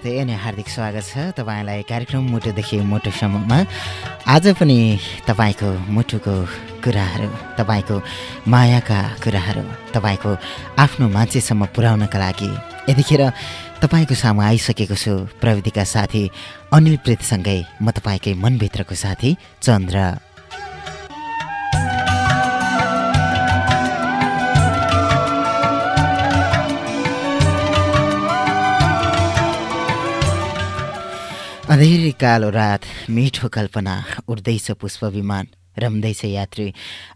नमस्ते अनि हार्दिक स्वागत छ तपाईँलाई कार्यक्रम मुटुदेखि मुटुसम्ममा। आज पनि तपाईँको मुटुको कुराहरू तपाईँको मायाका कुराहरू तपाईँको आफ्नो मान्छेसम्म पुर्याउनका लागि यतिखेर तपाईँको सामु आइसकेको छु प्रविधिका साथी अनिल प्रीतसँगै म तपाईँकै मनभित्रको साथी चन्द्र। अँधेरी कालो रात मिठो कल्पना उड्दैछ पुष्प विमान रम्दैछ यात्री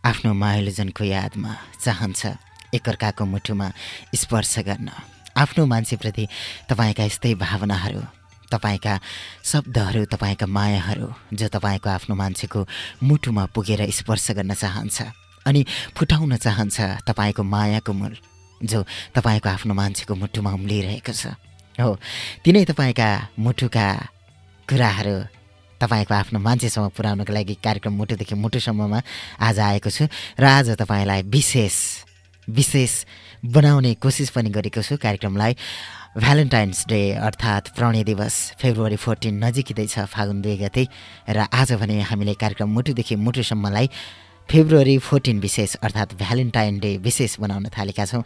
आफ्नो माइलोजनको यादमा चाहन्छ एकअर्काको मुटुमा स्पर्श गर्न। आफ्नो मान्छेप्रति तपाईँका यस्तै भावनाहरू तपाईँका शब्दहरू तपाईँका मायाहरू जो तपाईँको आफ्नो मान्छेको मुटुमा पुगेर स्पर्श गर्न चाहन्छ अनि फुटाउन चाहन्छ तपाईँको मायाको मूल जो तपाईँको आफ्नो मान्छेको मुटुमा उम्लिरहेको छ। हो तिनै तपाईँका मुटुका कुराहरू तपाईँको आफ्नो मान्छेसम्म पुर्याउनको लागि कार्यक्रम मुटुदेखि मुटुसम्ममा आज आएको छु र आज तपाईँलाई विशेष विशेष बनाउने कोसिस पनि गरेको छु कार्यक्रमलाई। भ्यालेन्टाइन्स डे अर्थात् प्रणय दिवस फेब्रुअरी फोर्टिन नजिकै छ फागुन दुई गते र आज भने हामीले कार्यक्रम मुटुदेखि मुटुसम्मलाई फेब्रुअरी फोर्टिन विशेष अर्थात् भ्यालेन्टाइन डे विशेष बनाउन थालेका छौँ।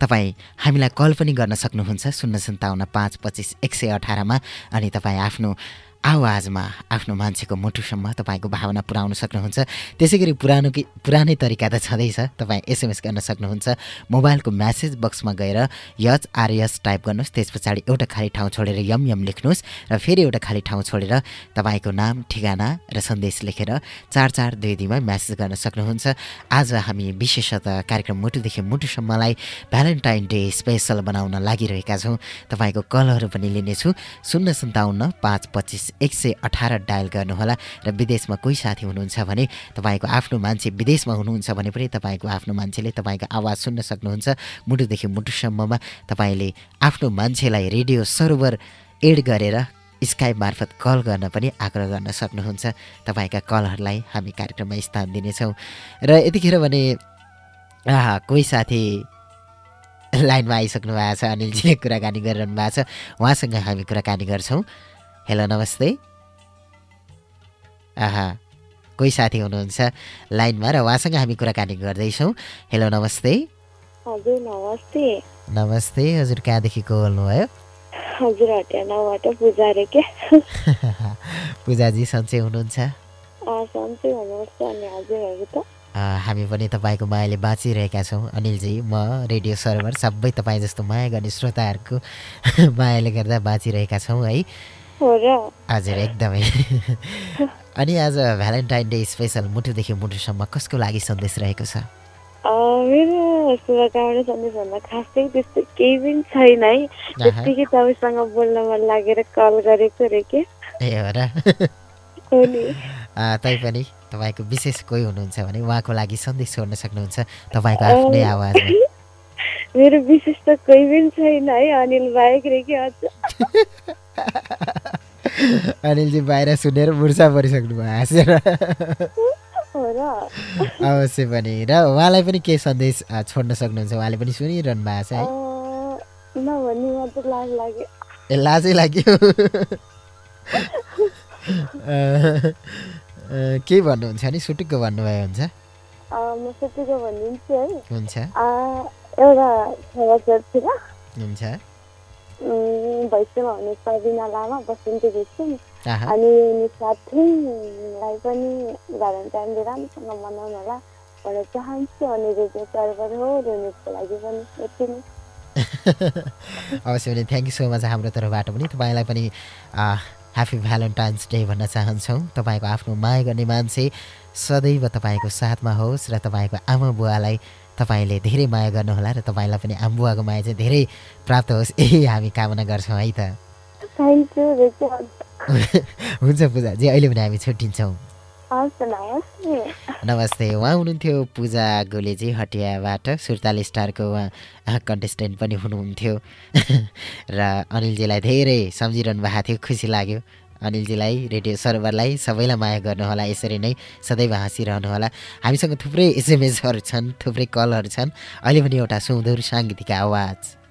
तपाईँ हामीलाई कल पनि गर्न सक्नुहुन्छ शून्य सन्ताउन्न पाँच पच्चिस एक सय अठारमा अनि तपाईँ आफ्नो आवाजमा आफ्नो मान्छेको मुटुसम्म तपाईँको भावना पुर्याउन सक्नुहुन्छ। त्यसै गरी पुरानो कि पुरानै तरिका त छँदैछ। तपाईँ एसएमएस गर्न सक्नुहुन्छ। मोबाइलको म्यासेज बक्समा गएर यच आरएस टाइप गर्नुहोस्। त्यस पछाडि एउटा खाली ठाउँ छोडेर यम यम लेख्नुहोस् र फेरि एउटा खाली ठाउँ छोडेर तपाईँको नाम ठेगाना र सन्देश लेखेर चार चार दुई दुईमा म्यासेज गर्न सक्नुहुन्छ। आज हामी विशेषतः कार्यक्रम मुटुदेखि मुटुसम्मलाई भ्यालेन्टाइन डे स्पेसल बनाउन लागिरहेका छौँ। तपाईँको कलहरू पनि लिनेछु। शून्य सन्ताउन्न पाँच पच्चिस एक सय अठार डायल गर्नुहोला र विदेशमा कोही साथी हुनुहुन्छ भने तपाईँको आफ्नो मान्छे विदेशमा हुनुहुन्छ भने पनि तपाईँको आफ्नो मान्छेले तपाईँको आवाज सुन्न सक्नुहुन्छ। मुटुदेखि मुटुसम्ममा तपाईँले आफ्नो मान्छेलाई रेडियो सर्भर एड गरेर स्काइप मार्फत कल गर्न पनि आग्रह गर्न सक्नुहुन्छ। तपाईँका कलहरूलाई हामी कार्यक्रममा स्थान दिनेछौँ। र यतिखेर भने कोही साथी लाइनमा आइसक्नु भएको छ अनिलजीले कुराकानी गरिरहनु भएको छ। उहाँसँग हामी कुराकानी गर्छौँ। हेलो नमस्ते आहा कोही साथी हुनुहुन्छ लाइनमा र उहाँसँग हामी कुराकानी गर्दैछौँ। हेलो नमस्ते हजुर नमस्ते नमस्ते हजुर कहाँदेखि को बोल्नुभयो हजुर पूजा अरे के? पूजाजी सन्चै हुनुहुन्छ? सन्चै हुनुहुन्छ अनि हजुरहरू त। अ, हामी पनि तपाईँको मायाले बाँचिरहेका छौँ। अनिलजी म रेडियो सर्भर सबै तपाईँ जस्तो माया गर्ने श्रोताहरूको मायाले गर्दा बाँचिरहेका छौँ है। हो र हजुर एकदमै। अनि आज भ्यालेन्टाइन डे स्पेसल मुटुदेखि मुटुसम्म कसको लागि सन्देश रहेको छ? मेरो शुभकामना सन्देशभन्दा खास चाहिँ त्यस्तो केही पनि छैन है। त्यत्तिकै तपाईँसँग बोल्न मन लागेर कल गरेको रे के? ए हो र। तैपनि तपाईँको विशेष कोही हुनुहुन्छ भने उहाँको लागि सन्देश छोड्न सक्नुहुन्छ तपाईँको आफ्नै आवाजमा। मेरो विशेष त कोही पनि छैन है अनिल बाहेक रे के अझ? अनिलजी बाहिर सुनेर मुर्सा परिसक्नु भयो हाँसेर अवश्य पनि। र उहाँलाई पनि केही सन्देश छोड्न सक्नुहुन्छ? उहाँले पनि सुनिरहनु भएको छ है। ए लाजै लाग्यो। के भन्नुहुन्छ नि? सुटुक्क भन्नुभयो हुन्छ? हुन्छ। भैँसेमा हुने सबिना लामा बसन्ती घिसिङ अनि साथीलाई पनि भ्यालेन्टाइन राम्रोसँग मनाउनु होला भन्न चाहन्छु। अनि रेडियो सर्भर हो रेडियोको लागि पनि यति नै। अवश्य पनि थ्याङ्क यू सो मच हाम्रो तर्फबाट पनि। तपाईँलाई पनि ह्याप्पी भ्यालेन्टाइन्स डे भन्न चाहन्छौँ। तपाईँको आफ्नो माया गर्ने मान्छे सदैव तपाईँको साथमा होस् र तपाईँको आमा बुवालाई तपाईँले धेरै माया गर्नुहोला र तपाईँलाई पनि आमा बुवाको माया चाहिँ धेरै प्राप्त होस्। यही हामी कामना गर्छौँ है त। हुन्छ पूजाजी अहिले पनि हामी छुट्टिन्छौँ। नमस्ते। उहाँ हुनुहुन्थ्यो पूजा गोलेजी हटियाबाट सुर्ताली स्टारको उहाँ कन्टेस्टेन्ट पनि हुनुहुन्थ्यो। र अनिलजीलाई धेरै सम्झिरहनु भएको थियो खुसी लाग्यो। अनिलजीलाई रेडियो सर्भरलाई सबैलाई माया गर्नुहोला यसरी नै सदैव हाँसिरहनुहोला। हामीसँग थुप्रै एसएमएसहरू छन् थुप्रै कलहरू छन्। अहिले पनि एउटा सुमधुर साङ्गीतिक आवाज।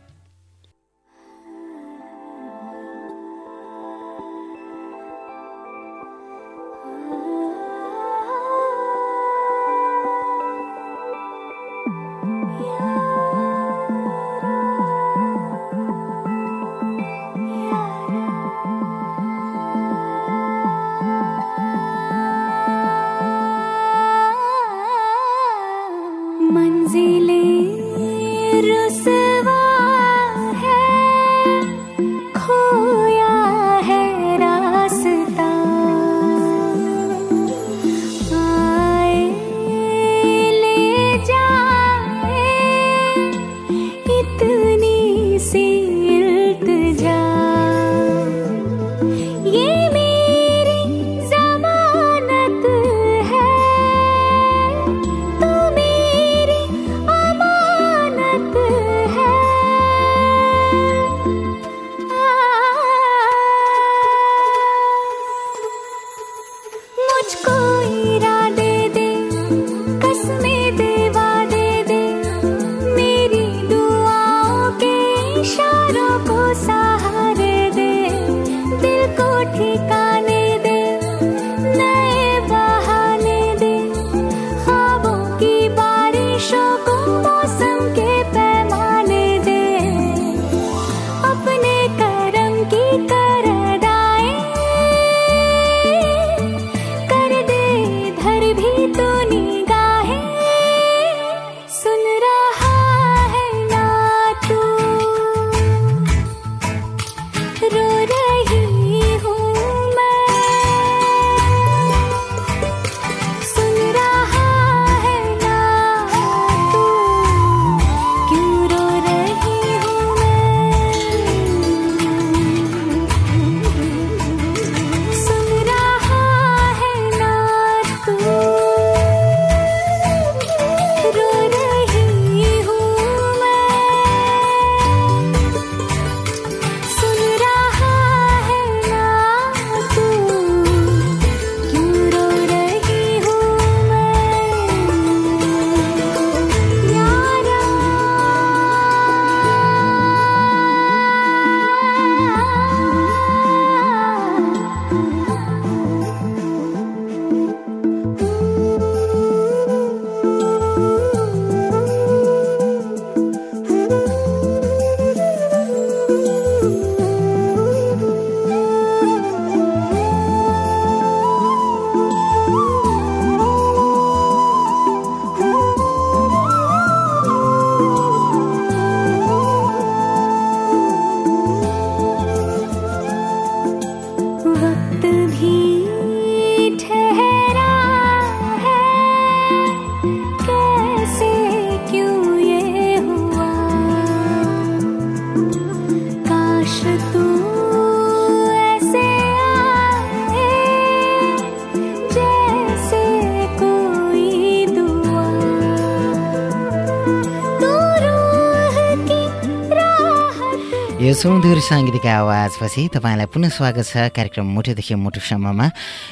सुमधुर साङ्गीतिक आवाजपछि तपाईँलाई पुनः स्वागत छ कार्यक्रम मुटुदेखि मुटुसम्ममा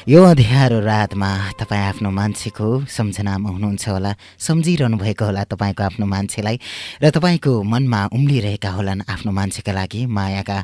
यो अँध्यारो रातमा तपाईँ आफ्नो मान्छेको सम्झनामा हुनुहुन्छ होला सम्झिरहनु भएको होला तपाईँको आफ्नो मान्छेलाई र तपाईँको मनमा उम्लिरहेका होलान् आफ्नो मान्छेका लागि मायाका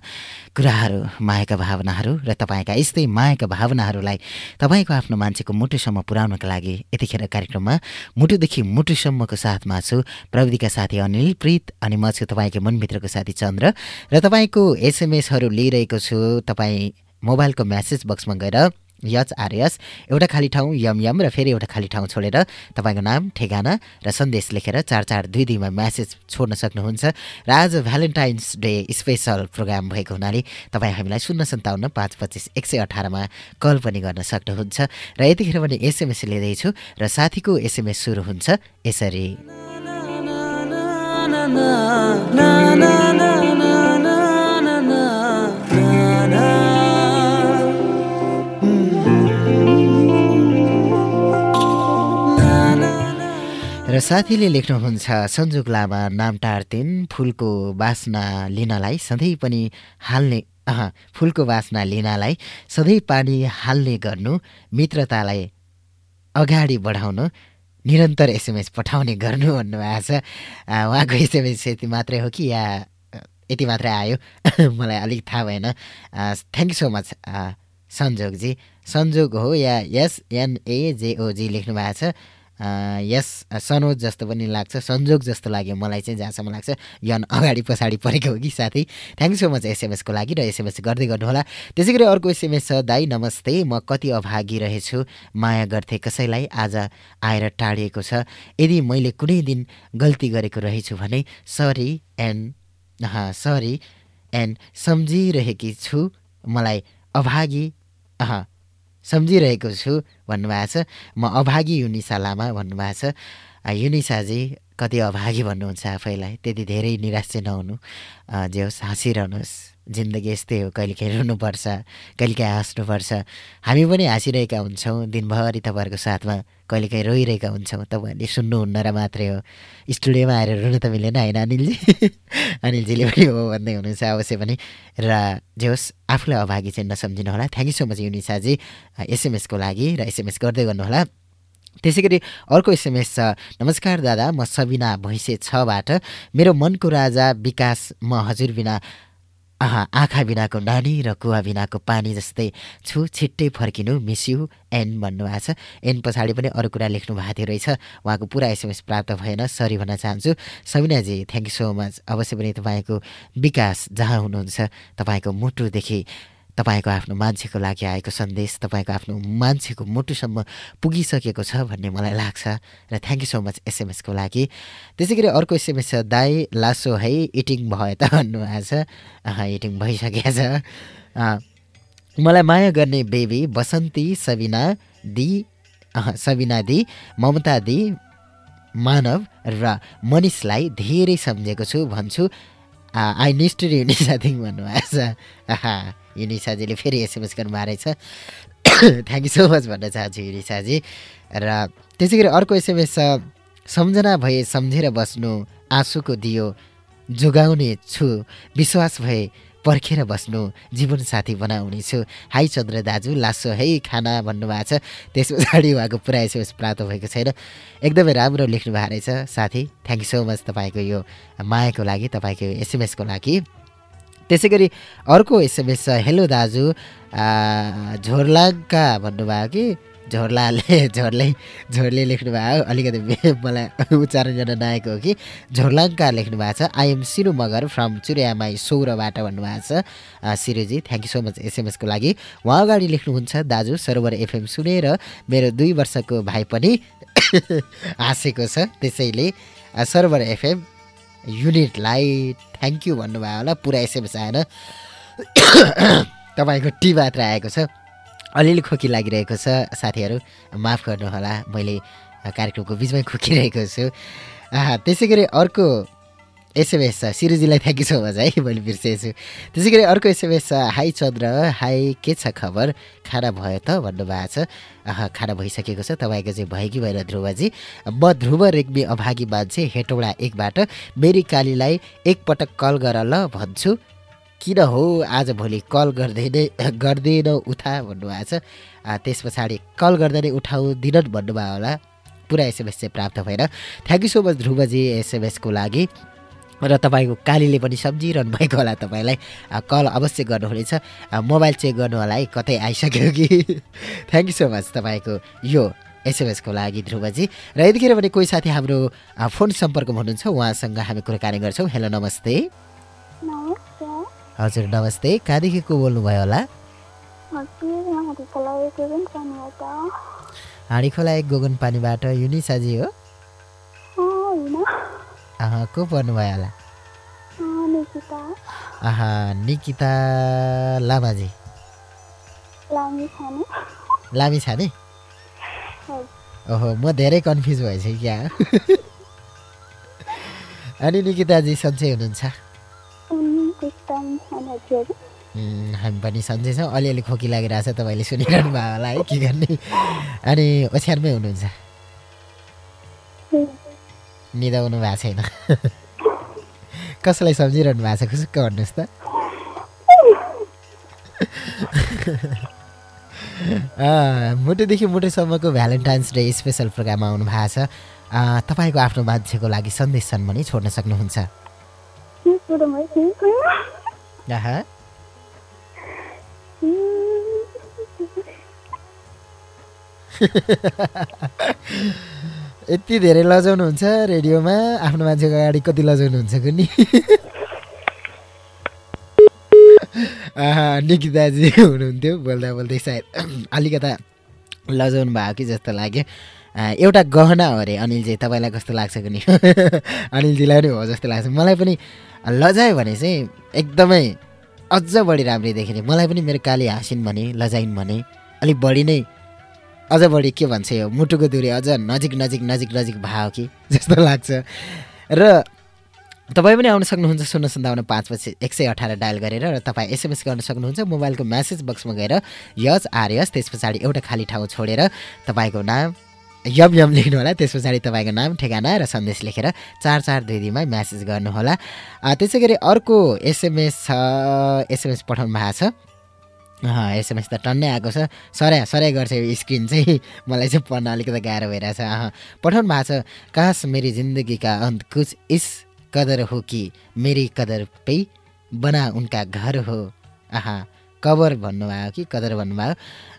कुराहरू मायाका भावनाहरू र तपाईँका यस्तै मायाका भावनाहरूलाई तपाईँको आफ्नो मान्छेको मुटुसम्म पुर्याउनका लागि यतिखेर कार्यक्रममा मुटुदेखि मुटुसम्मको साथमा छु प्रविधिका साथी अनिल प्रीत अनि म छु तपाईँको मनभित्रको साथी चन्द्र र तपाईँको एसएमएसहरू लिइरहेको छु तपाईँ मोबाइलको म्यासेज बक्समा गएर यच आरएस एउटा खाली ठाउँ यम यम र फेरि एउटा खाली ठाउँ छोडेर तपाईँको नाम ठेगाना र सन्देश लेखेर चार चार दुई दुईमा म्यासेज छोड्न सक्नुहुन्छ र आज भ्यालेन्टाइन्स डे स्पेसल प्रोग्राम भएको हुनाले तपाईँ हामीलाई शून्य सन्ताउन्न पाँच पच्चिस एक सय अठारमा कल पनि गर्न सक्नुहुन्छ र यतिखेर पनि एसएमएस लिँदैछु र साथीको एसएमएस सुरु हुन्छ यसरी र साथीले लेख्नुहुन्छ सन्जुक लामा नामटार तिन फुलको बासना लिनलाई सधैँ पनि हाल्ने फुलको बासना लिनलाई सधैँ पानी हाल्ने गर्नु मित्रतालाई अगाडि बढाउनु निरन्तर एसएमएस पठाउने गर्नु भन्नुभएको छ उहाँको एसएमएस यति मात्रै हो कि या यति मात्रै आयो? मलाई अलिक थाहा भएन। थ्याङ्क सो मच सन्जोगजी सन्जोग हो या S N A J O G लेख्नु भएको छ। यस सनोज जस्तो पनि लाग्छ संजोग जस्तो लाग्यो मलाई चाहिँ जहाँसम्म लाग्छ। यन अगाडि पछाडि परेको हो कि साथी? थ्याङ्क सो मच एसएमएसको लागि र एसएमएस गर्दै गर्नुहोला। त्यसै गरी अर्को एसएमएस छ दाई नमस्ते म कति अभागी रहेछु माया गर्थे कसैलाई? आज आएर टाढिएको छ। यदि मैले कुनै दिन गल्ती गरेको रहेछु भने सरी एन्ड सरी एन्ड सम्झिरहेकी छु मलाई अभागी सम्झिरहेको छु भन्नुभएको छ। म अभागी युनिसा लामा भन्नुभएको छ युनिसाजी कति अभागी भन्नुहुन्छ आफैलाई? त्यति धेरै निराश चाहिँ नहुनु जे होस् हाँसिरहनुहोस्। जिन्दगी यस्तै हो कहिलेकाहीँ रुनुपर्छ कहिलेकाहीँ हाँस्नुपर्छ। हामी पनि हाँसिरहेका हुन्छौँ दिनभरि तपाईँहरूको साथमा कहिलेकाहीँ रोइरहेका हुन्छौँ। तपाईँहरूले सुन्नुहुन्न र मात्रै हो। स्टुडियोमा आएर रुनु त मिलेन होइन अनिलजी? अनिलजीले पनि हो भन्दै हुनुहुन्छ अवश्य पनि। र जे होस् आफूलाई अभागी चाहिँ नसम्झिनु होला थ्याङ्क यू सो मच युनिसाजी। एसएमएसको लागि र एसएमएस गर्दै गर्नुहोला। त्यसै गरी अर्को एसएमएस छ। नमस्कार दादा म सबिना भैँसे छबाट। मेरो मनको राजा विकास म हजुर बिना आहा आँखा बिनाको नानी र कुवा बिनाको पानी जस्तै छु छिट्टै फर्किनु मिस यु एन भन्नुभएको छ। एन पछाडि पनि अरू कुरा लेख्नु भएको थियो रहेछ। उहाँको पुरा एसएमएस प्राप्त भएन सरी भन्न चाहन्छु। सबिनाजी थ्याङ्क यू सो मच अवश्य पनि तपाईँको विकास जहाँ हुनुहुन्छ तपाईँको मुटुदेखि तपाईँको आफ्नो मान्छेको लागि आएको सन्देश तपाईँको आफ्नो मान्छेको मुटुसम्म पुगिसकेको छ भन्ने मलाई लाग्छ र थ्याङ्क यू सो मच एसएमएसको लागि। त्यसै गरी अर्को एसएमएस छ दाई लासो है इटिङ भयो त भन्नुभएको छ। इटिङ भइसकेको छ। मलाई माया गर्ने बेबी बसन्ती सबिना दि सबिना दि ममता दि मानव र मनिषलाई धेरै सम्झेको छु भन्छु। आई निष्ठुर युनिसा थिङ भन्नुभएको छ। युनिसाजीले फेरि एसएमएस गर्नुभएको रहेछ। थ्याङ्क यू सो मच भन्न चाहन्छु युनिसाजी र त्यसै गरी अर्को एसएमएस छ सम्झना भए सम्झेर बस्नु आँसुको दियो जोगाउने छु विश्वास भए पर्खेर बस्नु जीवनसाथी बनाउने छु। हाई चन्द्र दाजु लासो है खाना भन्नुभएको छ। त्यस पछाडि उहाँको पुरा एसएमएस प्राप्त भएको छैन। एकदमै राम्रो लेख्नु भएको रहेछ साथी। थ्याङ्क यू सो मच तपाईँको यो मायाको लागि तपाईँको एसएमएसको लागि। त्यसै गरी अर्को एसएमएस छ हेलो दाजु आ, झोर्लाङ्का भन्नुभयो कि? झोर्लाले झोर्ले झोर्ले लेख्नुभयो। अलिकति मलाई उच्चारण गर्न नआएको हो कि? झोर्लाङ्का लेख्नु भएको छ आइएम सिरु मगर फ्रम चुरियामाई सौरबाट भन्नुभएको छ। सिरुजी थ्याङ्क यू सो मच एसएमएसको लागि। उहाँ अगाडि लेख्नुहुन्छ दाजु सरोवर एफएम सुनेर मेरो दुई वर्षको भाइ पनि हाँसेको छ त्यसैले। सरोवर एफएम युनिटलाई थ्याङ्क यू भन्नुभयो होला। पुरा एसएमएस आएन तपाईँको टी मात्र आएको छ। अलिअलि खोकी लागिरहेको छ। साथीहरू माफ गर्नुहोला। मैले कार्यक्रमको बिचमै खोकिरहेको छु। त्यसै गरी अर्को एसएमएस छ। सिरुजीलाई थ्याङ्क यू सो मच है मैले बिर्सेछु। त्यसै गरी अर्को एसएमएस छ हाई चन्द्र हाई के छ खबर? खाना भयो त भन्नुभएको छ। खाना भइसकेको छ। तपाईँको चाहिँ भयो कि भएन ध्रुवजी? म ध्रुव रेग्मी अभागी मान्छे हेटौडा एकबाट। मेरी कालीलाई एकपटक कल गर ल भन्छु। किन हो? आज भोलि कल नै गर्दैन उठा भन्नुभएको छ। त्यस पछाडि कल गर्दा नै उठाउँदिनन् भन्नुभयो होला। पुरा एसएमएस चाहिँ प्राप्त भएर थ्याङ्क यू सो मच ध्रुवजी एसएमएसको लागि। र तपाईँको कालीले पनि सम्झिरहनु भएको होला तपाईँलाई। कल अवश्य गर्नुहुनेछ। मोबाइल चेक गर्नु होला है कतै आइसक्यो कि? थ्याङ्क यू सो मच तपाईँको यो एसएमएसको लागि ध्रुवजी। र यतिखेर भने कोही साथी हाम्रो फोन सम्पर्कमा हुनुहुन्छ उहाँसँग हामी कुराकानी गर्छौँ। हेलो नमस्ते। नमस्ते। हजुर नमस्ते। कहाँदेखि को बोल्नुभयो होला? हाँडी खोला एक गोगन पानीबाट युनिसाजी हो? आहा को पर्नुभयो होला निकिता आहा निकिता लामाजी लामी छाने ओहो म धेरै कन्फ्युज भएछु क्या अनि निकिताजी सन्चै हुनुहुन्छ हामी पनि सन्चै छौँ अलिअलि खोकी लागिरहेछ तपाईँले सुनिरहनु भयो होला है के गर्ने अनि ओछ्यानमै हुनुहुन्छ निदाउनु भएको छैन। कसैलाई सम्झिरहनु भएको छ? खुसुक्क भन्नुहोस् त। मुटुदेखि मुटुसम्मको भ्यालेन्टाइन्स डे स्पेसल प्रोग्राममा आउनु भएको छ। तपाईँको आफ्नो मान्छेको लागि सन्देश छन् भने छोड्न सक्नुहुन्छ। यति धेरै लजाउनुहुन्छ रेडियोमा आफ्नो मान्छेको अगाडि कति लजाउनुहुन्छ नि निकिताजी हुनुहुन्थ्यो बोल्दा बोल्दै सायद अलिकता लजाउनु भयो कि जस्तो लाग्यो। एउटा गहना हो अरे अनिलजी तपाईँलाई कस्तो लाग्छ कि अनिलजीलाई पनि हो जस्तो लाग्छ। मलाई पनि लजायो भने चाहिँ एकदमै अझ बढी राम्रै देखिने। मलाई पनि मेरो काली हाँसिन् भने लजाइन् भने अलिक बढी नै अझ बढी के भन्छ यो? मुटुको दुरी अझ नजिक नजिक नजिक नजिक भयो कि? जस्तो लाग्छ। र तपाईँ पनि आउन सक्नुहुन्छ शून्य सन्ताउन्न पाँच पछि एक सय अठार डायल गरेर र तपाईँ एसएमएस गर्न सक्नुहुन्छ मोबाइलको म्यासेज बक्समा गएर यस आर यस त्यस पछाडि एउटा खाली ठाउँ छोडेर तपाईँको नाम यम यम लेख्नु होला। त्यस पछाडि तपाईँको नाम ठेगाना र सन्देश लेखेर चार चार दुई दुईमा म्यासेज गर्नुहोला त्यसै गरी अर्को एसएमएस छ एसएमएस पठाउनु भएको छ। एसएमएस त टन्नै आएको छ। सराय सराय गर्छ यो स्क्रिन चाहिँ। मलाई चाहिँ पढ्न अलिकति गाह्रो भइरहेछ। अँ पठाउनु भएको छ काश मेरी जिन्दगी का अंत कुछ इस कदर हो कि मेरी कदर पे बना उनका घर हो। आहा कबर भन्नुभयो कि कदर भन्नुभयो?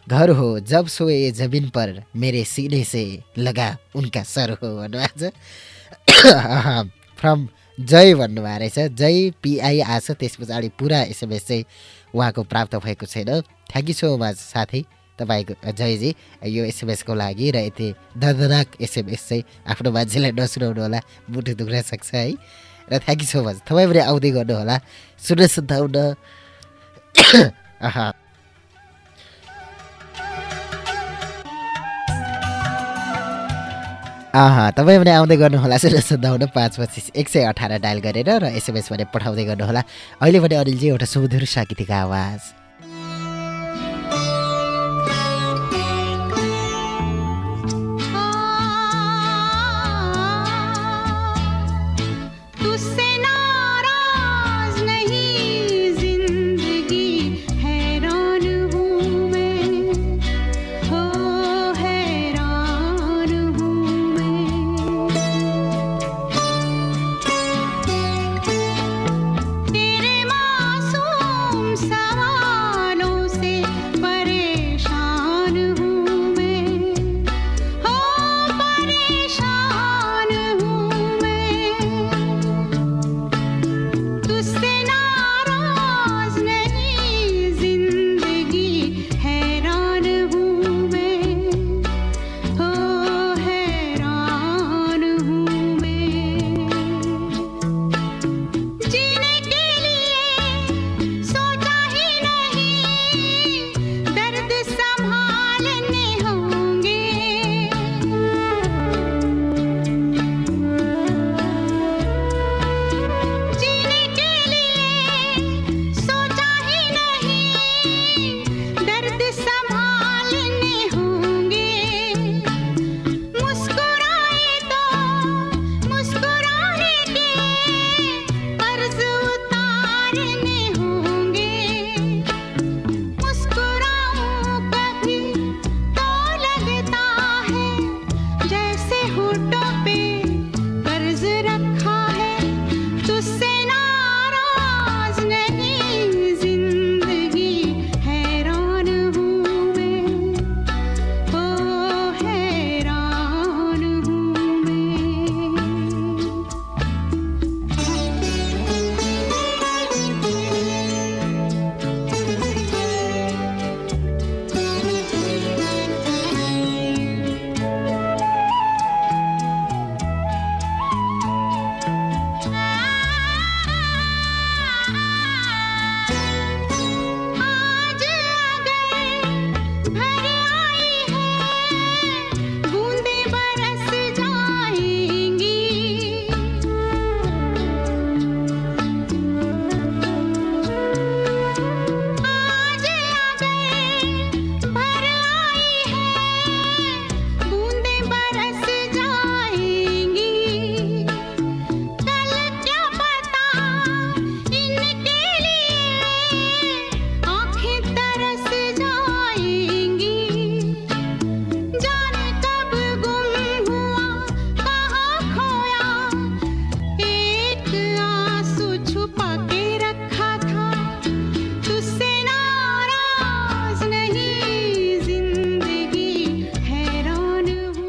घर हो जब सोए जमिन पर मेरे सीने से लगा उनका सर हो भन्नुभएको छ। फ्रम जय भन्नुभएको रहेछ। जय पिआई आछ त्यस पछाडि पुरा एसएमएस चाहिँ उहाँको प्राप्त भएको छैन। थ्याङ्क यू सो मच साथी। तपाईँको जयजी यो एसएमएसको लागि र यति दर्दनाक एसएमएस चाहिँ आफ्नो मान्छेलाई नसुनाउनु होला मुटु दुख्न सक्छ है। र थ्याङ्क यू सो मच तपाईँ पनि आउँदै गर्नु होला सुन्न आहा तपाईँ पनि आउँदै गर्नुहोला सुन्न सुन्दाउन पाँच पच्चिस एक सय अठार डायल गरेर र एसएमएस भने पठाउँदै गर्नुहोला। अहिले भने अनिलजी एउटा सुमधुर साङ्गीतिक आवाज।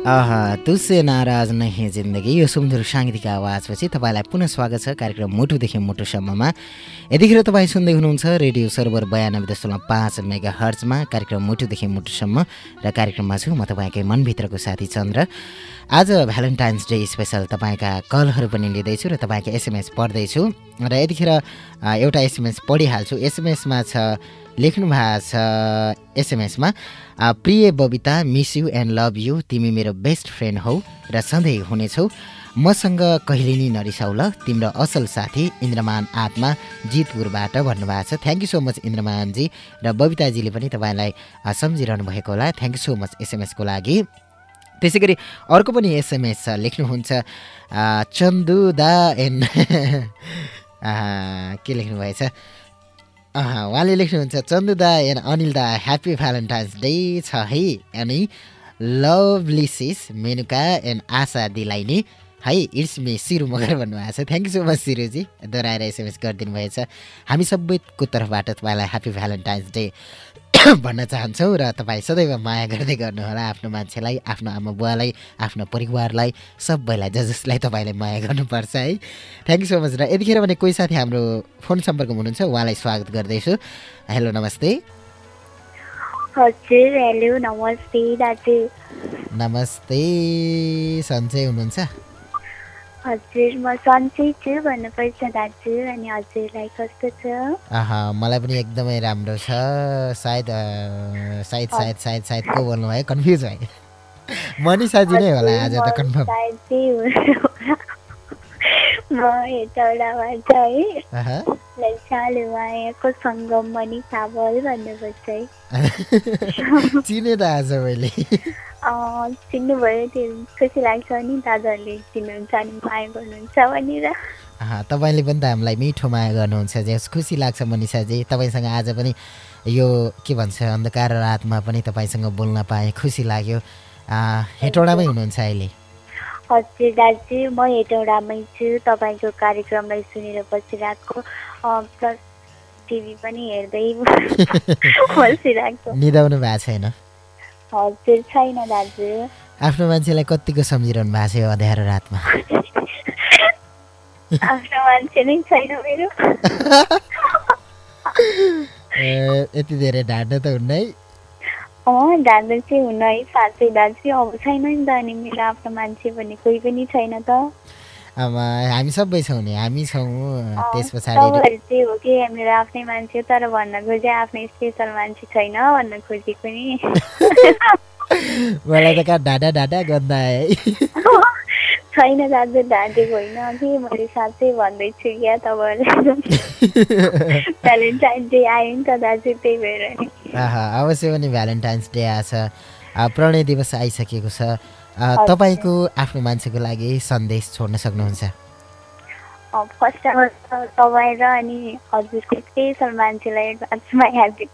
आहा तुसे नाराज नहीं जिन्दगी। यो सुमधुर साङ्गीतिक आवाजपछि तपाईँलाई पुनः स्वागत छ कार्यक्रम मुटुदेखि मुटुसम्ममा। यतिखेर तपाईँ सुन्दै हुनुहुन्छ रेडियो सर्भर बयानब्बे दशमलव पाँच मेगा हर्चमा कार्यक्रम मुटुदेखि मुटुसम्म र कार्यक्रममा छु म तपाईँकै मनभित्रको साथी चन्द्र। आज भ्यालेन्टाइन्स डे स्पेसल तपाईँका कलहरू पनि लिँदैछु र तपाईँको एसएमएस पढ्दैछु। र यतिखेर एउटा एसएमएस पढिहाल्छु। एसएमएसमा छ लेख्नु भएको छ एसएमएसमा प्रिय Babita miss you and love you तिमी मेरो बेस्ट फ्रेन्ड हौ र सधैँ हुनेछौ। मसँग कहिले नि ल तिम्रो असल साथी इन्द्रमान आत्मा जितपुरबाट भन्नुभएको छ। थ्याङ्क यू सो मच इन्द्रमानजी। र बबिताजीले पनि तपाईँलाई सम्झिरहनु भएको होला। थ्याङ्क यू सो मच एसएमएसको लागि। त्यसै गरी अर्को पनि एसएमएस छ लेख्नुहुन्छ चन्दु दा एन के लेख्नुभएछ? उहाँले लेख्नुहुन्छ चन्दु दा एन्ड अनिल दा ह्याप्पी भ्यालेन्टाइन्स डे छ है अनि लभली सिस मेनुका एन्ड आशा दिलाइने है इट्स मी सिरु मगर भन्नुभएको छ। थ्याङ्क यू सो मच सिरुजी। दोहोऱ्याएर एसएमएस गरिदिनु भएछ हामी सबैको तर्फबाट तपाईँलाई ह्याप्पी भ्यालेन्टाइन्स डे भन्न चाहन्छौँ र तपाईँ सदैव माया गर्दै गर्नुहोला आफ्नो मान्छेलाई आफ्नो आमा बुवालाई आफ्नो परिवारलाई सबैलाई ज जसलाई तपाईँले माया गर्नुपर्छ है। थ्याङ्क यू सो मच र यतिखेर भने कोही साथी हाम्रो फोन सम्पर्कमा हुनुहुन्छ उहाँलाई स्वागत गर्दैछु। हेलो नमस्ते। हजुर हेलो नमस्ते दाजु। नमस्ते सन्चै हुनुहुन्छ? हजुर म सन्चै छु भन्नुपर्छ दाजु अनि हजुरलाई कस्तो छ? मलाई पनि एकदमै राम्रो छ। सायद सायद सायद सायद सायद को बोल्नुभयो कन्फ्युज भयो मनिषाजी नै होला आज त कन्फर्म। म हेटौडाबाट है। सङ्गम भन्नुपर्छ है। चिने त आज मैले। चिन्नुभयो त्यो खुसी लाग्छ नि दादाहरूले चिन्नुहुन्छ अनि माया गर्नुहुन्छ भनेर। तपाईँले पनि त हामीलाई मिठो माया गर्नुहुन्छ जस खुसी लाग्छ मनिषाजी। तपाईँसँग आज पनि यो के भन्छ अन्धकार रातमा पनि तपाईँसँग बोल्न पाएँ खुसी लाग्यो। हेटौडामै हुनुहुन्छ अहिले? हजुर दाजु म हेटौडामै छु तपाईँको कार्यक्रमलाई सुनेर बसिरहेको। प्लस टिभी पनि हेर्दै बसिरहेको। निदाउनु भएको छैन? हजुर छैन दाजु। आफ्नो मान्छेलाई कतिको सम्झिरहनु भएको छ यो अँध्यारो रातमा? आफ्नो मान्छे नै छैन मेरो। यति धेरै ढाड्न त हुन्न है। अँ जाँदा चाहिँ हुन है साँच्चै दाजु। अब छैन नि त अनि मेरो आफ्नो मान्छे भन्ने कोही पनि छैन त। अब हामी सबै छौँ नि हामी छौँ त्यस पछाडि। मेरो आफ्नै मान्छे तर भन्न खोजे आफ्नै स्पेसल मान्छे छैन भन्न खोजेको नि मलाई त कहाँ ढाडा ढाडा गन्दा है। छैन दाजु ढाँटेको होइन कि मैले साँच्चै भन्दैछु क्या तपाईँहरूले भ्यालेन्टाइन डे आयो नि त दाजु त्यही भएर। अवश्य पनि भ्यालेन्टाइन्स डे आछ। आ, प्रणय दिवस आइसकेको छ। तपाईँको आफ्नो मान्छेको लागि सन्देश छोड्न सक्नुहुन्छ? फर्स्टमा त तपाईँ र अनि हजुरको स्पेसल मान्छेलाई एडभान्समा ह्याप्पी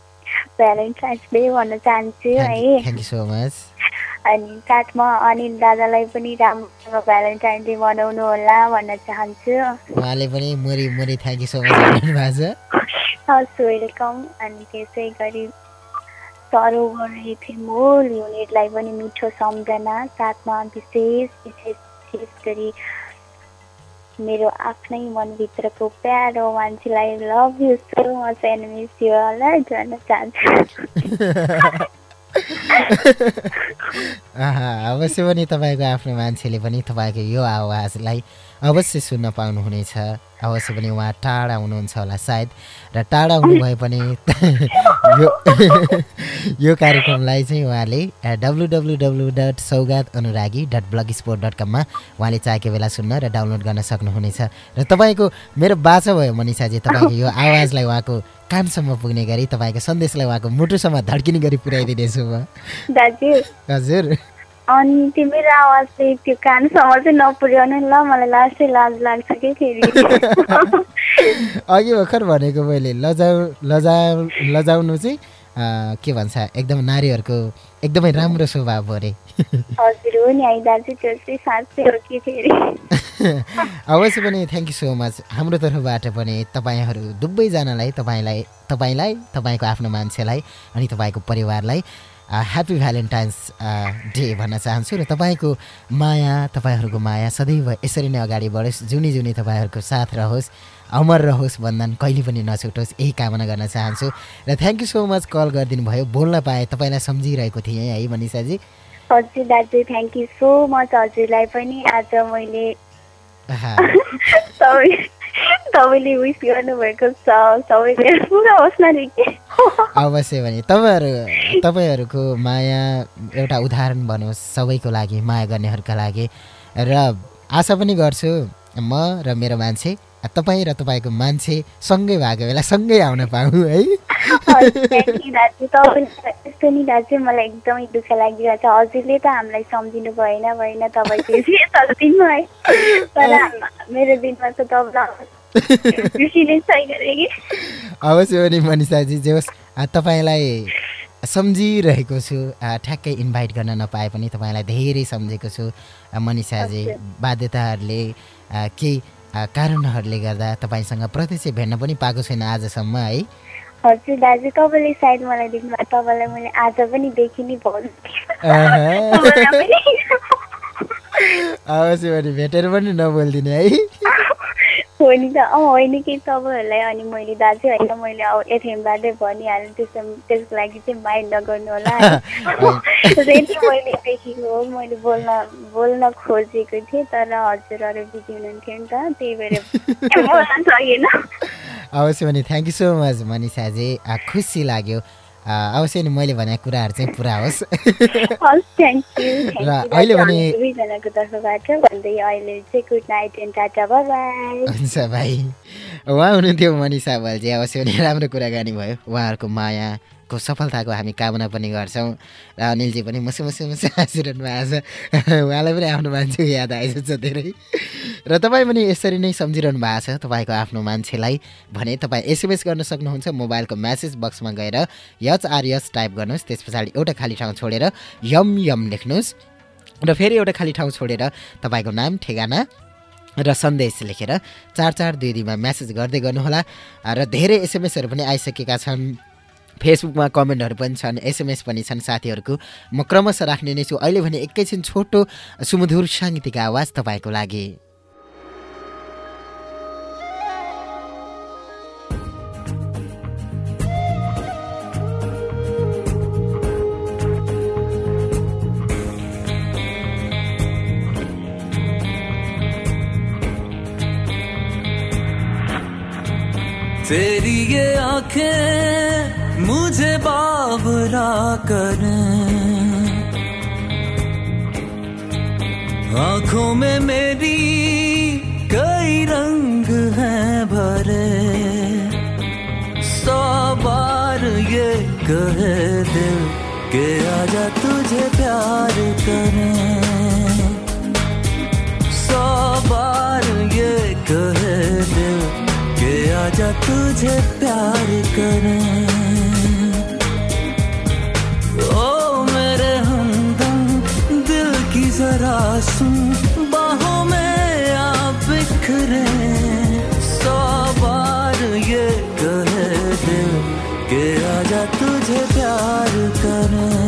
भ्यालेन्टाइन्स डे भन्न चाहन्छु है। थ्याङ्क यू सो मच अनि साथमा अनिल दादालाई पनि राम्रोसँग भ्यालेन्टाइन डे मनाउनु होला भन्न चाहन्छु। उहाँले पनि मुरी मुरी थ्याङ्क यू सो मच भन्नुभएको छ। हस् वेलकम अनि त्यसै गरी सरोवर एफएम होल युनिटलाई पनि मिठो सम्झना साथमा विशेष विशेष विशेष गरी मेरो आफ्नै मनभित्रको प्यारो मान्छेलाई love you so much and miss you a lot भन्न चाहन्छु। अवश्य पनि तपाईँको आफ्नो मान्छेले पनि तपाईँको यो आवाजलाई अवश्य सुन्न पाउनुहुनेछ। अवश्य पनि उहाँ टाढा हुनुहुन्छ होला सायद। र टाढा हुनुभए पनि यो यो कार्यक्रमलाई चाहिँ उहाँले W W W dot Saugat Anuragi dot blogspot dot कममा उहाँले चाहेको बेला सुन्न र डाउनलोड गर्न सक्नुहुनेछ। र तपाईँको मेरो बाचा भयो मनिषाजी तपाईँको यो आवाजलाई उहाँको कानसम्म पुग्ने गरी तपाईँको सन्देशलाई उहाँको मुटुसम्म धड्किने गरी पुर्याइदिनेछु म। हजुर। अनि त्यो मेरो आवाजले त्यो कानसम्म चाहिँ नपुर्याउनु ल मलाई लास्टै लाज लाग्छ कि फेरि। अघि भर्खर भनेको मैले लजाउ लजाउ लजाउनु चाहिँ के भन्छ एकदम नारीहरूको एकदमै राम्रो स्वभाव हो अरे। हजुर हो नि है दाजु त्यो चाहिँ साँच्चै हो कि फेरि। अवश्य पनि थ्याङ्क यू सो मच हाम्रो तर्फबाट पनि तपाईँहरू दुवैजनालाई तपाईँलाई तपाईँलाई तपाईँको आफ्नो मान्छेलाई अनि तपाईँको परिवारलाई ह्याप्पी भ्यालेन्टाइन्स डे भन्न चाहन्छु र तपाईँको माया तपाईँहरूको माया सदैव यसरी नै अगाडि बढोस् जुनी जुनी तपाईँहरूको साथ रहोस् अमर रहोस् बन्धन कहिले पनि नछुटोस् यही कामना गर्न चाहन्छु र thank you so much call गरिदिनु भयो बोल्न पाएँ तपाईँलाई सम्झिरहेको थिएँ है मनिषाजी। हजुर दाजु थ्याङ्क यू सो मच हजुरलाई पनि। आज मैले अवश्य भने तपाईँहरू तपाईँहरूको माया एउटा उदाहरण बनोस् सबैको लागि माया गर्नेहरूका लागि। र आशा पनि गर्छु म र मेरो मान्छे तपाईँ र तपाईँको मान्छे सँगै भएको बेला सँगै आउन पाऊँ है। यस्तो नि दाजु मलाई एकदमै दुःख लागिरहेको छ हजुरले त हामीलाई सम्झिनु भएन भएन स्पेसल दिनमा है तर मेरो दिनमा त नै रे कि अवश्य पनि मनिषाजी जे होस् तपाईँलाई सम्झिरहेको छु ठ्याक्कै इन्भाइट गर्न नपाए पनि तपाईँलाई धेरै सम्झेको छु मनिषाजी बाध्यताहरूले केही कारणहरूले गर्दा तपाईँसँग प्रत्यक्ष भेट्न पनि पाएको छैन आजसम्म है हजुर दाजु तपाईँले सायद मलाई देख्नु भएको तपाईँलाई मैले आज पनि देखि नि अवश्य पनि? भेटेर पनि नबोलिदिने है। हो नि त। अँ होइन कि तपाईँहरूलाई अनि मैले दाजु होइन मैले अब एफएमबाटै भनिहालेँ त्यसो त्यसको लागि चाहिँ माइन्ड नगर्नु होला यति मैले देखेको हो मैले बोल्न बोल्न खोजेको थिएँ तर हजुरहरू बिजी हुनुहुन्थ्यो नि त त्यही भएर बोल्न सकेन अवश्य पनि थ्याङ्क यू सो मच मनिषाजी खुसी लाग्यो। अवश्य नि मैले भनेको कुराहरू चाहिँ पुरा होस्। र अहिले भने- हुन्छ भाइ उहाँ हुनुहुन्थ्यो मनिषा बलजी। अवश्य पनि राम्रो कुराकानी भयो। उहाँहरूको मायाको सफलताको हामी कामना पनि गर्छौँ। र अनिलजी पनि मुसु मुसु मुसु हाँसिरहनु भएको छ उहाँलाई पनि आफ्नो मान्छेको याद आइसक्छ धेरै। र तपाईँ पनि यसरी नै सम्झिरहनु भएको छ तपाईँको आफ्नो मान्छेलाई भने तपाईँ एसएमएस गर्न सक्नुहुन्छ मोबाइलको म्यासेज बक्समा गएर यच आर यस टाइप गर्नुहोस् त्यस पछाडि एउटा खाली ठाउँ छोडेर यम यम लेख्नुहोस्। र फेरि एउटा खाली ठाउँ छोडेर तपाईँको नाम ठेगाना र सन्देश लेखेर चार चार दुई दुईमा म्यासेज गर्दै गर्नुहोला। र धेरै एसएमएसहरू पनि आइसकेका छन्। फेसबुकमा कमेन्टहरू पनि छन् एसएमएस पनि छन् साथीहरूको। म क्रमशः राख्ने नै छु। अहिले भने एकैछिन छोटो सुमधुर साङ्गीतिक आवाज तपाईँको लागि। तेरी ये आंखें मुझे बाबरा करें। आँखों में मेरी कई रंग हैं भरे। सौ बार ये कहे दिल के आजा तुझे प्यार करें सौ बार ये कहे दिल के आजा तुझे प्यार करें जरा सुन, बाहों में आप बिखरे। सौ बार ये कहे दिल, के आजा तुझे प्यार करें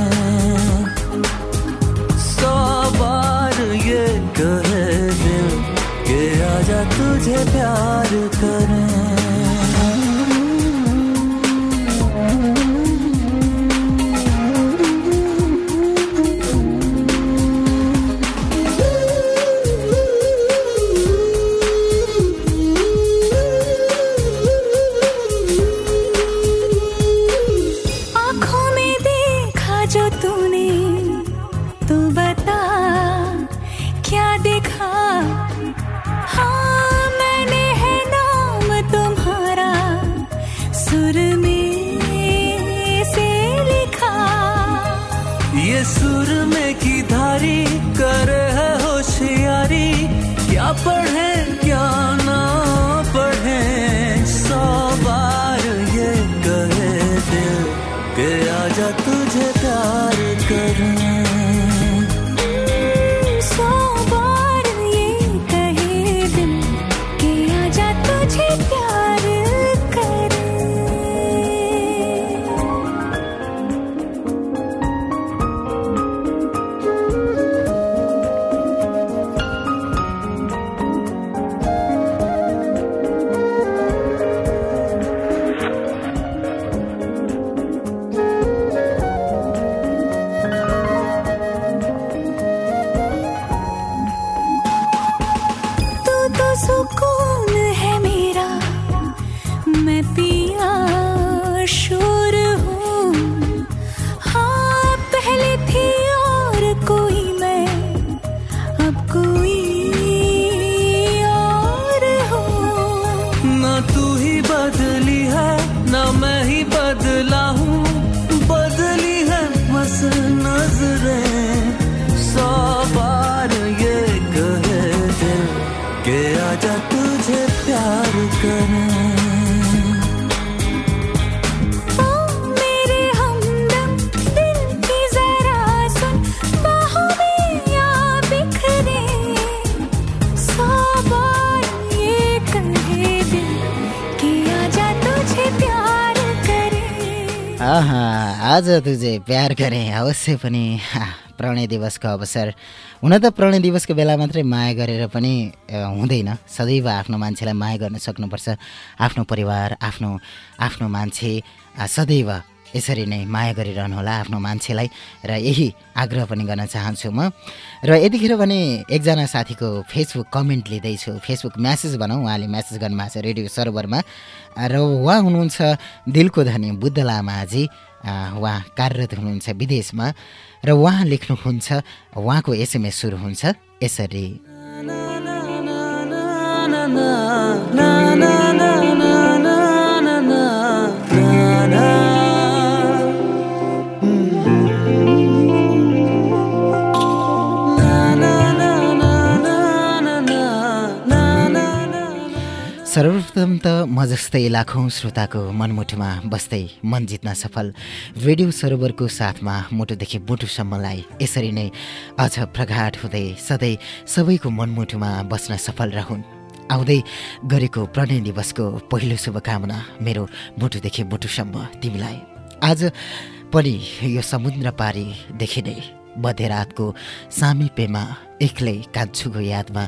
आज तुझे प्यार गरेँ अवश्य पनि प्रणय दिवसको अवसर। हुन त प्रणय दिवसको बेला मात्रै माया गरेर पनि हुँदैन। सदैव आफ्नो मान्छेलाई माया गर्न सक्नुपर्छ। आफ्नो परिवार आफ्नो आफ्नो मान्छे सदैव यसरी नै माया गरिरहनुहोला आफ्नो मान्छेलाई। र यही आग्रह पनि गर्न चाहन्छु म। र यतिखेर भने एकजना साथीको फेसबुक कमेन्ट लिँदैछु। फेसबुक म्यासेज भनौँ उहाँले म्यासेज गर्नुभएको छ रेडियो सर्भरमा। र उहाँ हुनुहुन्छ दिलको धनी बुद्ध लामाजी। उहाँ कार्यरत हुनुहुन्छ विदेशमा र उहाँ लेख्नुहुन्छ उहाँको एसएमएस सुरु हुन्छ यसरी सर्वप्रथम त म जस्तै लाखौँ श्रोताको मनमुटुमा बस्दै मन जित्न सफल रेडियो सरोवरको साथमा मुटुदेखि मुटुसम्मलाई यसरी नै अझ प्रगाढ हुँदै सधैँ सबैको मनमुटुमा बस्न सफल रहन्। आउँदै गरेको प्रणय दिवसको पहिलो शुभकामना मेरो मुटुदेखि मुटुसम्म तिमीलाई। आज पनि यो समुद्र पारीदेखि नै मध्यरातको सामिप्यमा एक्लै कान्छुको यादमा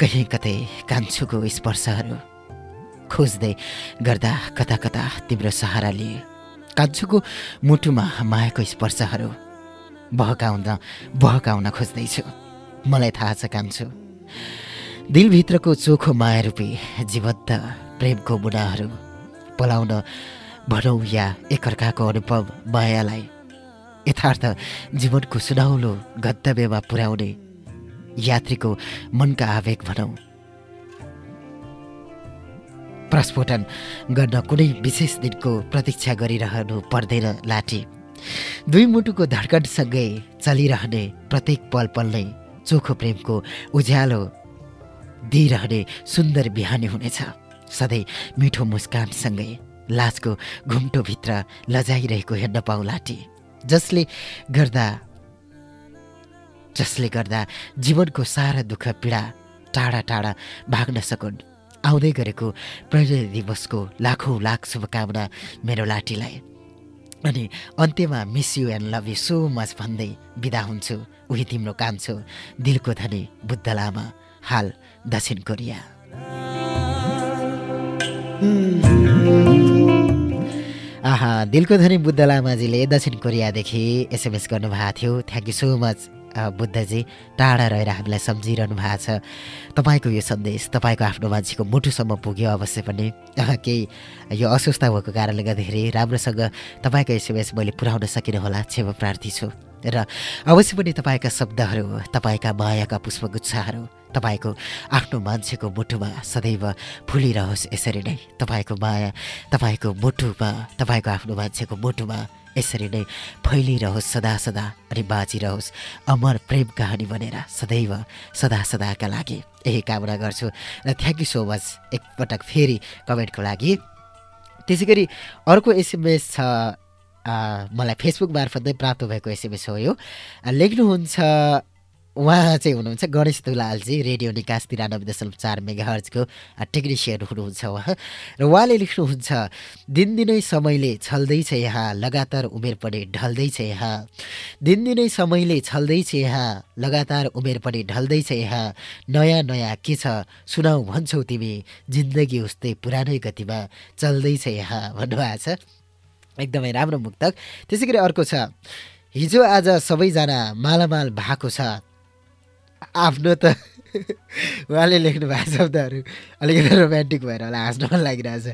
कहीँ कतै कान्छुको स्पर्शहरू खोज्दै गर्दा कता कता तिम्रो सहारा लिए कान्छुको मुटुमा मायाको स्पर्शहरू बहकाउन बहकाउन खोज्दैछु। मलाई थाहा छ कान्छु दिलभित्रको चोखो माया रूपी जीवन्त प्रेमको मुनाहरू पलाउन भनौँ या एकअर्काको अनुभव मायालाई यथार्थ जीवनको सुनौलो गन्तव्यमा पुर्याउने यात्रीको मनका आवेग भनौँ प्रस्फोटन गर्न कुनै विशेष दिनको प्रतीक्षा गरिरहनु पर्दैन लाठी। दुई मुटुको धड्कनसँगै चलिरहने प्रत्येक पल पल नै चोखो प्रेमको उज्यालो दिइरहने सुन्दर बिहानी हुनेछ। सधैँ मिठो मुस्कानसँगै लाजको घुम्टोभित्र लजाइरहेको हेर्न पाउ लाठी। जसले गर्दा जसले गर्दा जीवनको सारा दुःख पीडा टाढा टाढा भाग्न सकुन्। आउँदै गरेको प्रणय दिवसको लाखौँ लाख शुभकामना मेरो लाटीलाई। अनि अन्त्यमा miss you and love you so much भन्दै बिदा हुन्छु। उही तिम्रो कान्छो दिलको धनी बुद्ध लामा हाल दक्षिण कोरिया। आहा दिलको धनी बुद्ध लामाजीले दक्षिण कोरियादेखि एसएमएस गर्नुभएको थियो। थ्याङ्क यू सो मच बुद्धजी टाढा रहेर हामीलाई सम्झिरहनु भएको छ। तपाईँको यो सन्देश तपाईँको आफ्नो मान्छेको मुटुसम्म पुग्यो अवश्य पनि। केही यो अस्वस्थ भएको कारणले गर्दाखेरि राम्रोसँग तपाईँको एसएमएस मैले पुर्याउन सकिनँ होला क्षमा प्रार्थी छु। र अवश्य पनि तपाईँका शब्दहरू तपाईँका मायाका पुष्पगुच्छाहरू तपाईँको आफ्नो मान्छेको मुटुमा सदैव फुलिरहोस् यसरी नै। तपाईँको माया तपाईँको मुटुमा तपाईँको आफ्नो मान्छेको मुटुमा यसरी नै फैलिरहोस् सदा सदा अनि बाँचिरहोस्। अमर प्रेम कहानी बनेर सदैव सदा सदाका लागि यही कामना गर्छु। र थ्याङ्क यू सो मच एकपटक फेरि कमेन्टको लागि। त्यसै गरी अर्को एसएमएस छ मलाई फेसबुक मार्फत नै प्राप्त भएको एसएमएस हो यो। लेख्नुहुन्छ उहाँ चाहिँ हुनुहुन्छ गणेश दुलालजी रेडियो निकास तिरानब्बे दशमलव चार मेगा हर्जको टेक्निसियन हुनुहुन्छ उहाँ। र उहाँले लेख्नुहुन्छ दिनदिनै समयले छल्दैछ यहाँ लगातार उमेर पनि ढल्दैछ यहाँ। दिनदिनै समयले छल्दैछ यहाँ लगातार उमेर पनि ढल्दैछ यहाँ। नयाँ नयाँ के छ सुनाऊ भन्छौ तिमी जिन्दगी उस्तै पुरानै गतिमा चल्दैछ यहाँ। भन्नुभएको छ। एकदमै राम्रो मुक्तक। त्यसै गरी अर्को छ हिजो आज सबैजना मालामाल भएको छ। आफ्नो त उहाँले लेख्नु भएको शब्दहरू अलिकति रोमान्टिक भएर होला हाँस्नु मन लागिरहेछ।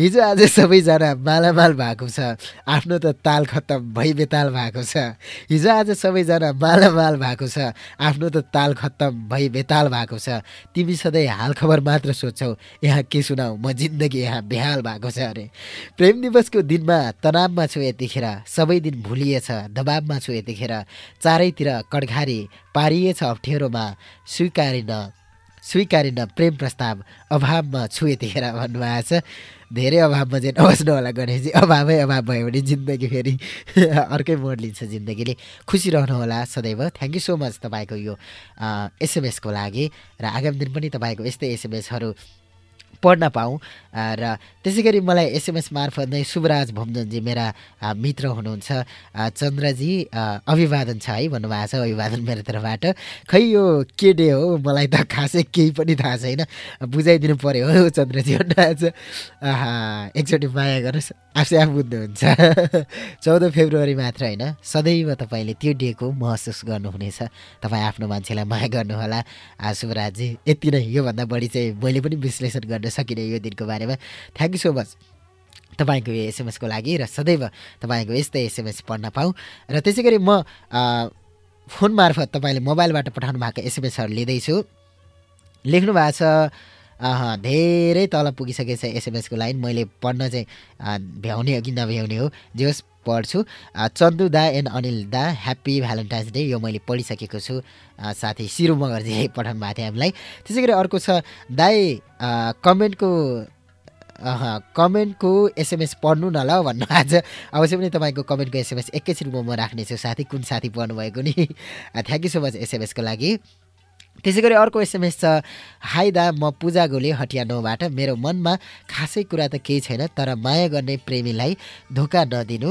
हिजो आज सबैजना मालामाल भएको छ आफ्नो त ताल खत्तम भइ बेताल भएको छ। हिजो आज सबैजना मालामाल भएको छ आफ्नो त ताल खत्तम भइ बेताल भएको छ। तिमी सधैँ हालखबर मात्र सोध्छौ यहाँ के सुनाऊ? म जिन्दगी यहाँ बेहाल भएको छ अरे। प्रेम दिवसको दिनमा तनावमा छु यतिखेर सबै दिन भुलिएछ दबाबमा छु यतिखेर। चारैतिर कडघारी पारिएछ अप्ठ्यारोमा स्वीकारिन स्वीकारिन प्रेम प्रस्ताव अभावमा छु यतिखेर भन्नुभएको छ। धेरै अभावमा चाहिँ नबस्नु होला गणेशजी। अभावै अभाव भयो भने जिन्दगी फेरि अर्कै मोड लिन्छ जिन्दगीले। खुसी रहनुहोला सदैव। थ्याङ्क यू सो मच तपाईँको यो एसएमएसको लागि। र आगामी दिन पनि तपाईँको यस्तै एसएमएसहरू पढ्न पाऊँ। र त्यसै गरी मलाई एसएमएस मार्फत नै शुभराज भोमजनजी मेरा मित्र हुनुहुन्छ। चन्द्रजी अभिवादन छ है भन्नुभएको छ अभिवादन मेरो तर्फबाट। खै यो के डे हो? मलाई त खासै केही पनि थाहा छैन। बुझाइदिनु पऱ्यो हो चन्द्रजी भन्नुभएको छ एकचोटि माया गर्नुहोस्। आफै आफ बुझ्नुहुन्छ। चौध फेब्रुअरी मात्र होइन। सदैव तपाईँले त्यो डेको महसुस गर्नुहुनेछ। तपाईँ आफ्नो मान्छेलाई माया गर्नुहोला। शुभराजजी यति नै योभन्दा बढी चाहिँ मैले पनि विश्लेषण गर्न सकिनँ यो दिनको बारेमा। थ्याङ्क यू सो मच तपाईँको यो एसएमएसको लागि र सदैव तपाईँको यस्तै एसएमएस पढ्न पाऊँ। र त्यसै गरी म फोन मार्फत तपाईँले मोबाइलबाट पठाउनु भएको एसएमएसहरू लिँदैछु। लेख्नु भएको छ धेरै तल पुगिसकेको छ एसएमएसको लाइन। मैले पढ्न चाहिँ भ्याउने हो कि नभ्याउने हो जे होस् पढ्छु। चन्दु दा एन्ड अनिल दा ह्याप्पी भ्यालेन्टाइन्स डे। यो मैले पढिसकेको छु। साथै सिरु मगरजीले पठाउनु भएको थियो हामीलाई। त्यसै गरी अर्को छ दाई कमेन्टको कमेन्टको एसएमएस पढ्नु न ल भन्नु आज। अवश्य पनि तपाईँको कमेन्टको एसएमएस एकैछिन म राख्नेछु साथी कुन साथी पढ्नुभएको नि? थ्याङ्क यू सो मच एसएमएसको लागि। त्यसै गरी अर्को एसएमएस छ हाई दा म पूजा गोले हटिया नौबाट मेरो मनमा खासै कुरा त केही छैन तर माया गर्ने प्रेमीलाई धोका नदिनु।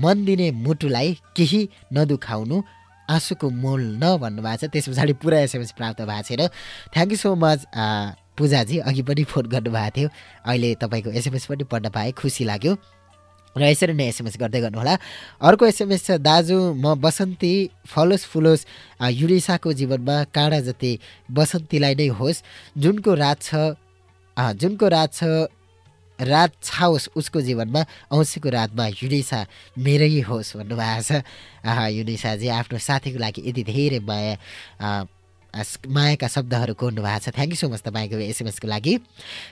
मन दिने मुटुलाई केही नदुखाउनु। आँसुको मोल न भन्नुभएको छ। त्यस पछाडि पुरा एसएमएस प्राप्त भएको छैन। थ्याङ्क यू सो मच पूजाजी अघि पनि फोन गर्नुभएको थियो। अहिले तपाईँको एसएमएस पनि पढ्न पाएँ खुसी लाग्यो। र यसरी नै एसएमएस गर्दै गर्नुहोला। अर्को एसएमएस छ दाजु म बसन्ती फलोस फुलोस आ, युनिसाको जीवनमा काँडा जति बसन्तीलाई नै होस् जुनको रात छ जुनको रात छ रात छाओस् उसको जीवनमा औँसीको रातमा युनिसा मेरै होस् भन्नुभएको छ। युनिसाजी आफ्नो साथीको लागि यति धेरै माया मायाका शब्दहरू कोर्नु भएको छ। थ्याङ्क यू सो मच तपाईँको एसएमएसको लागि।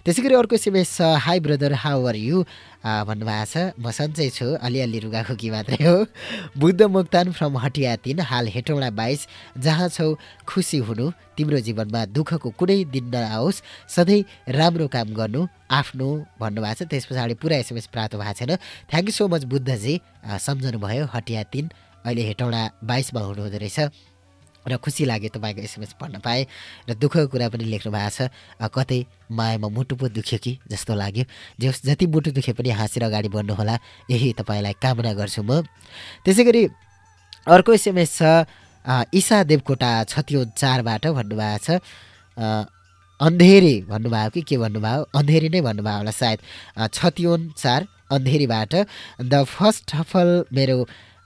त्यसै गरी अर्को एसएमएस छ। Hi brother how are you भन्नुभएको छ। म सन्चै छु। अलिअलि रुगाखोकी मात्रै हो। बुद्ध मोक्तान फ्रम हटिया तिन हाल हेटौँडा बाइस। जहाँ छौ खुसी हुनु। तिम्रो जीवनमा दुःखको कुनै दिन नआओस्। सधैँ राम्रो काम गर्नु आफ्नो भन्नुभएको छ। त्यस पछाडि पुरा एसएमएस प्राप्त भएको छैन। थ्याङ्क यू सो मच बुद्धजी। सम्झनुभयो। हटिया तिन अहिले हेटौँडा बाइसमा हुनुहुँदो रहेछ। र खुसी लाग्यो तपाईँको एसएमएस पढ्न पाएँ र दुःखको कुरा पनि लेख्नु भएको छ। कतै मायामा मुटु पो दुख्यो कि जस्तो लाग्यो। जे होस् जति मुटु दुखे पनि हाँसेर अगाडि बढ्नुहोला। यही तपाईँलाई कामना गर्छु म। त्यसै गरी अर्को एसएमएस छ ईशा देवकोटा छतियो चारबाट भन्नुभएको छ। अन्धेरी भन्नुभयो कि के भन्नुभयो? अन्धेरी नै भन्नुभयो होला सायद। छतियोन चार अन्धेरीबाट। द फर्स्ट अफ अल मेरो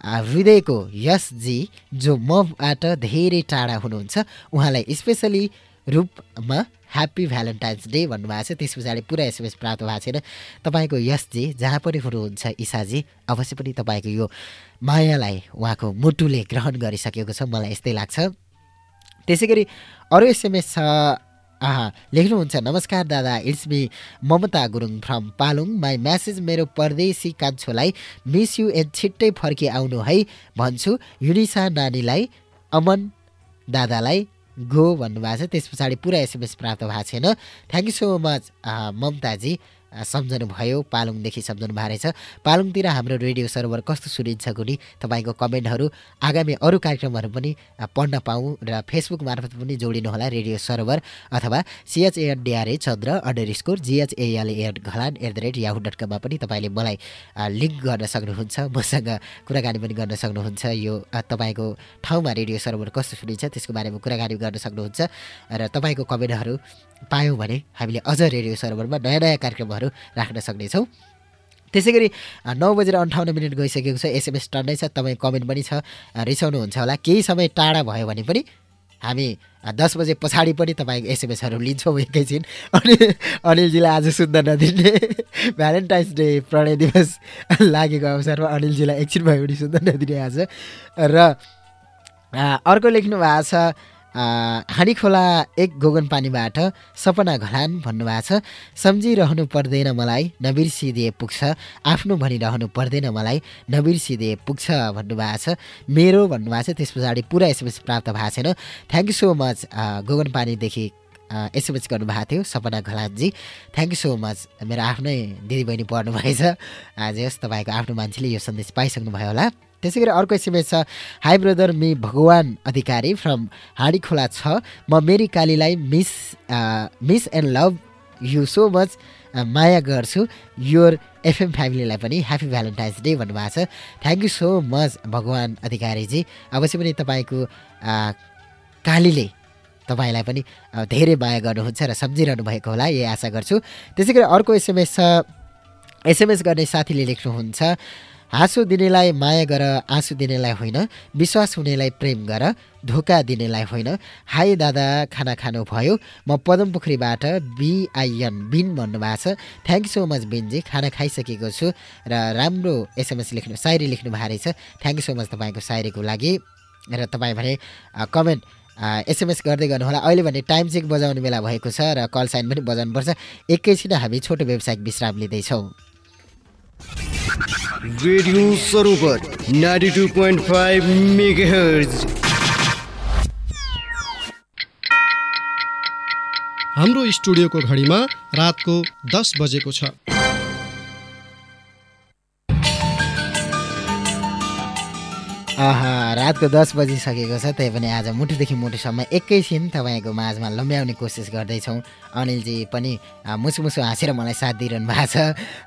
हृदयको यशजी जो मबाट धेरै टाढा हुनुहुन्छ उहाँलाई स्पेसली रूपमा ह्याप्पी भ्यालेन्टाइन्स डे भन्नुभएको छ। त्यस पछाडि पुरा एसएमएस प्राप्त भएको छैन। तपाईँको यशजी जहाँ पनि हुनुहुन्छ ईशाजी अवश्य पनि तपाईँको यो मायालाई उहाँको मुटुले ग्रहण गरिसकेको छ। मलाई यस्तै लाग्छ। त्यसै गरी अरू एसएमएस छ आहा लेख्नुहुन्छ नमस्कार दादा it's me Mamata Gurung from Palung. My message मेरो परदेशी कान्छोलाई मिस यु एन्ड छिट्टै फर्की आउनु है भन्छु। युनिसा नानीलाई अमन दादालाई गो भन्नुभएको छ। त्यस पछाडि पुरा एसएमएस प्राप्त भएको छैन। थ्याङ्क यू सो मच ममताजी। सम्झनुभयो पालुङदेखि सम्झनु भएको रहेछ पालुङतिर हाम्रो रेडियो सर्भर कस्तो सुनिन्छ कुनी तपाईँको कमेन्टहरू आगामी अरू कार्यक्रमहरू पनि पढ्न पाऊँ र फेसबुक मार्फत पनि जोडिनुहोला रेडियो सर्भर अथवा CHNDRA Chandra under score जिएचएएलएन Ghalan at the rate Yahoo dot कममा पनि तपाईँले मलाई लिङ्क गर्न सक्नुहुन्छ मसँग कुराकानी पनि गर्न सक्नुहुन्छ। यो तपाईँको ठाउँमा रेडियो सर्भर कस्तो सुनिन्छ त्यसको बारेमा कुराकानी गर्न सक्नुहुन्छ। र तपाईँको कमेन्टहरू पायौँ भने हामीले अझ रेडियो सर्भरमा नयाँ नयाँ कार्यक्रमहरू राख्न सक्नेछौँ। त्यसै गरी नौ बजेर अन्ठाउन्न मिनट गइसकेको छ एसएमएस टन्नै छ तपाईँ कमेन्ट पनि छ रिसाउनुहुन्छ होला। केही समय टाढा भयो भने पनि हामी दस बजे पछाडि पनि तपाईँको एसएमएसहरू लिन्छौँ एकैछिन। अनि अनिलजीलाई आज सुत्न नदिने। भ्यालेन्टाइन्स डे प्रणय दिवस लागेको अवसरमा अनिलजीलाई एकछिन भए पनि सुत्न नदिने आज। र अर्को लेख्नु भएको छ हाँडी खोला एक गोगन पानीबाट सपना घलान भन्नुभएको छ। सम्झिरहनु पर्दैन मलाई नबिर्सिदिए पुग्छ। आफ्नो भनिरहनु पर्दैन मलाई नबिर्सिदिए पुग्छ भन्नुभएको छ। मेरो भन्नुभएको छ त्यस पछाडि पुरा एसएमएस प्राप्त भएको छैन। थ्याङ्क यू सो मच गोगन पानीदेखि एसएमएस गर्नुभएको थियो सपना घलानजी। थ्याङ्क यू सो मच मेरो आफ्नै दिदीबहिनी पढ्नुभएछ। आज होस् तपाईँको आफ्नो मान्छेले यो सन्देश पाइसक्नुभयो होला। त्यसै गरी अर्को एसएमएस छ हाई ब्रदर मी भगवान अधिकारी फ्रम हाँडी खोला छ। म मेरी कालीलाई miss miss and love you so much माया गर्छु। योर एफएम फ्यामिलीलाई पनि ह्याप्पी भ्यालेन्टाइन्स डे भन्नुभएको छ। थ्याङ्क यू सो मच भगवान् अधिकारीजी। अवश्य पनि तपाईँको कालीले तपाईँलाई पनि धेरै माया गर्नुहुन्छ र सम्झिरहनु भएको होला यही आशा गर्छु। त्यसै गरी अर्को एसएमएस छ। एसएमएस गर्ने साथीले लेख्नुहुन्छ हाँसो दिनेलाई माया गर आँसु दिनेलाई होइन विश्वास हुनेलाई प्रेम गर धोका दिनेलाई होइन। हाई दादा खाना खानु भयो म पदमपोखरीबाट बिआइएन बिन भन्नुभएको छ। थ्याङ्क सो मच बिनजी। खाना खाइसकेको छु र राम्रो एसएमएस लेख्नु सायरी लेख्नु भएको रहेछ। थ्याङ्क यू सो मच तपाईँको सायरीको लागि। र तपाईँ भने कमेन्ट एसएमएस गर्दै गर्नुहोला। अहिले भने टाइम चेक बजाउने बेला भएको छ र कल साइन पनि बजाउनुपर्छ। एकैछिन हामी छोटो व्यावसायिक विश्राम लिँदैछौँ। Radio Sarovar ninety two point five megahertz हाम्रो स्टुडियोको घडीमा रातको दस बजेको छ। रातको दस बजिसकेको छ त्यही पनि आज मुटुदेखि मुटुसम्म एकैछिन तपाईँको माझमा लम्ब्याउने कोसिस गर्दैछौँ। अनिलजी पनि आ, मुसु मुसु हाँसेर मलाई साथ दिइरहनु भएको छ।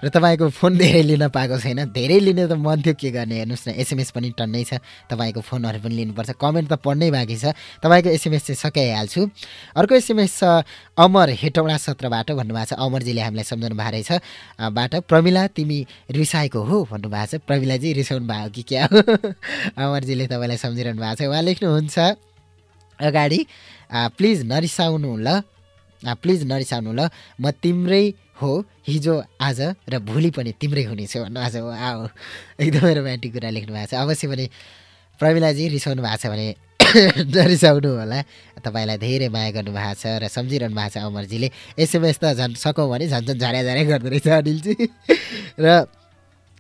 र तपाईँको फोन धेरै लिन पाएको छैन। धेरै लिने त मन थियो के गर्ने? हेर्नुहोस् न एसएमएस पनि टन्नै छ। तपाईँको फोनहरू पनि लिनुपर्छ। कमेन्ट त पढ्नै बाँकी छ। तपाईँको एसएमएस चाहिँ सकाइहाल्छु अर्को एसएमएस छ अमर हेटौँडा सत्रबाट भन्नुभएको छ। अमरजीले हामीलाई सम्झाउनु भएको रहेछ बाट प्रमिला तिमी रिसाएको हो भन्नुभएको छ। प्रमिलाजी रिसाउनु भएको कि क्या? हो अमरजीले तपाईँलाई सम्झिरहनु भएको छ। उहाँ लेख्नुहुन्छ अगाडि प्लिज नरिसाउनु ल। प्लिज नरिसाउनु ल। म तिम्रै हो हिजो आज र भोलि पनि तिम्रै हुनेछु भन्नुभएको छ। आ एकदमै रोमान्टिक कुरा लेख्नु भएको छ। अवश्य पनि प्रमिलाजी रिसाउनु भएको छ भने नरिसाउनु होला। तपाईँलाई धेरै माया गर्नुभएको छ र सम्झिरहनु भएको छ अमरजीले। एसएमएस त झन् सकौँ भने झन् झन् झर्या झर्या गर्दो रहेछ अनिलजी। र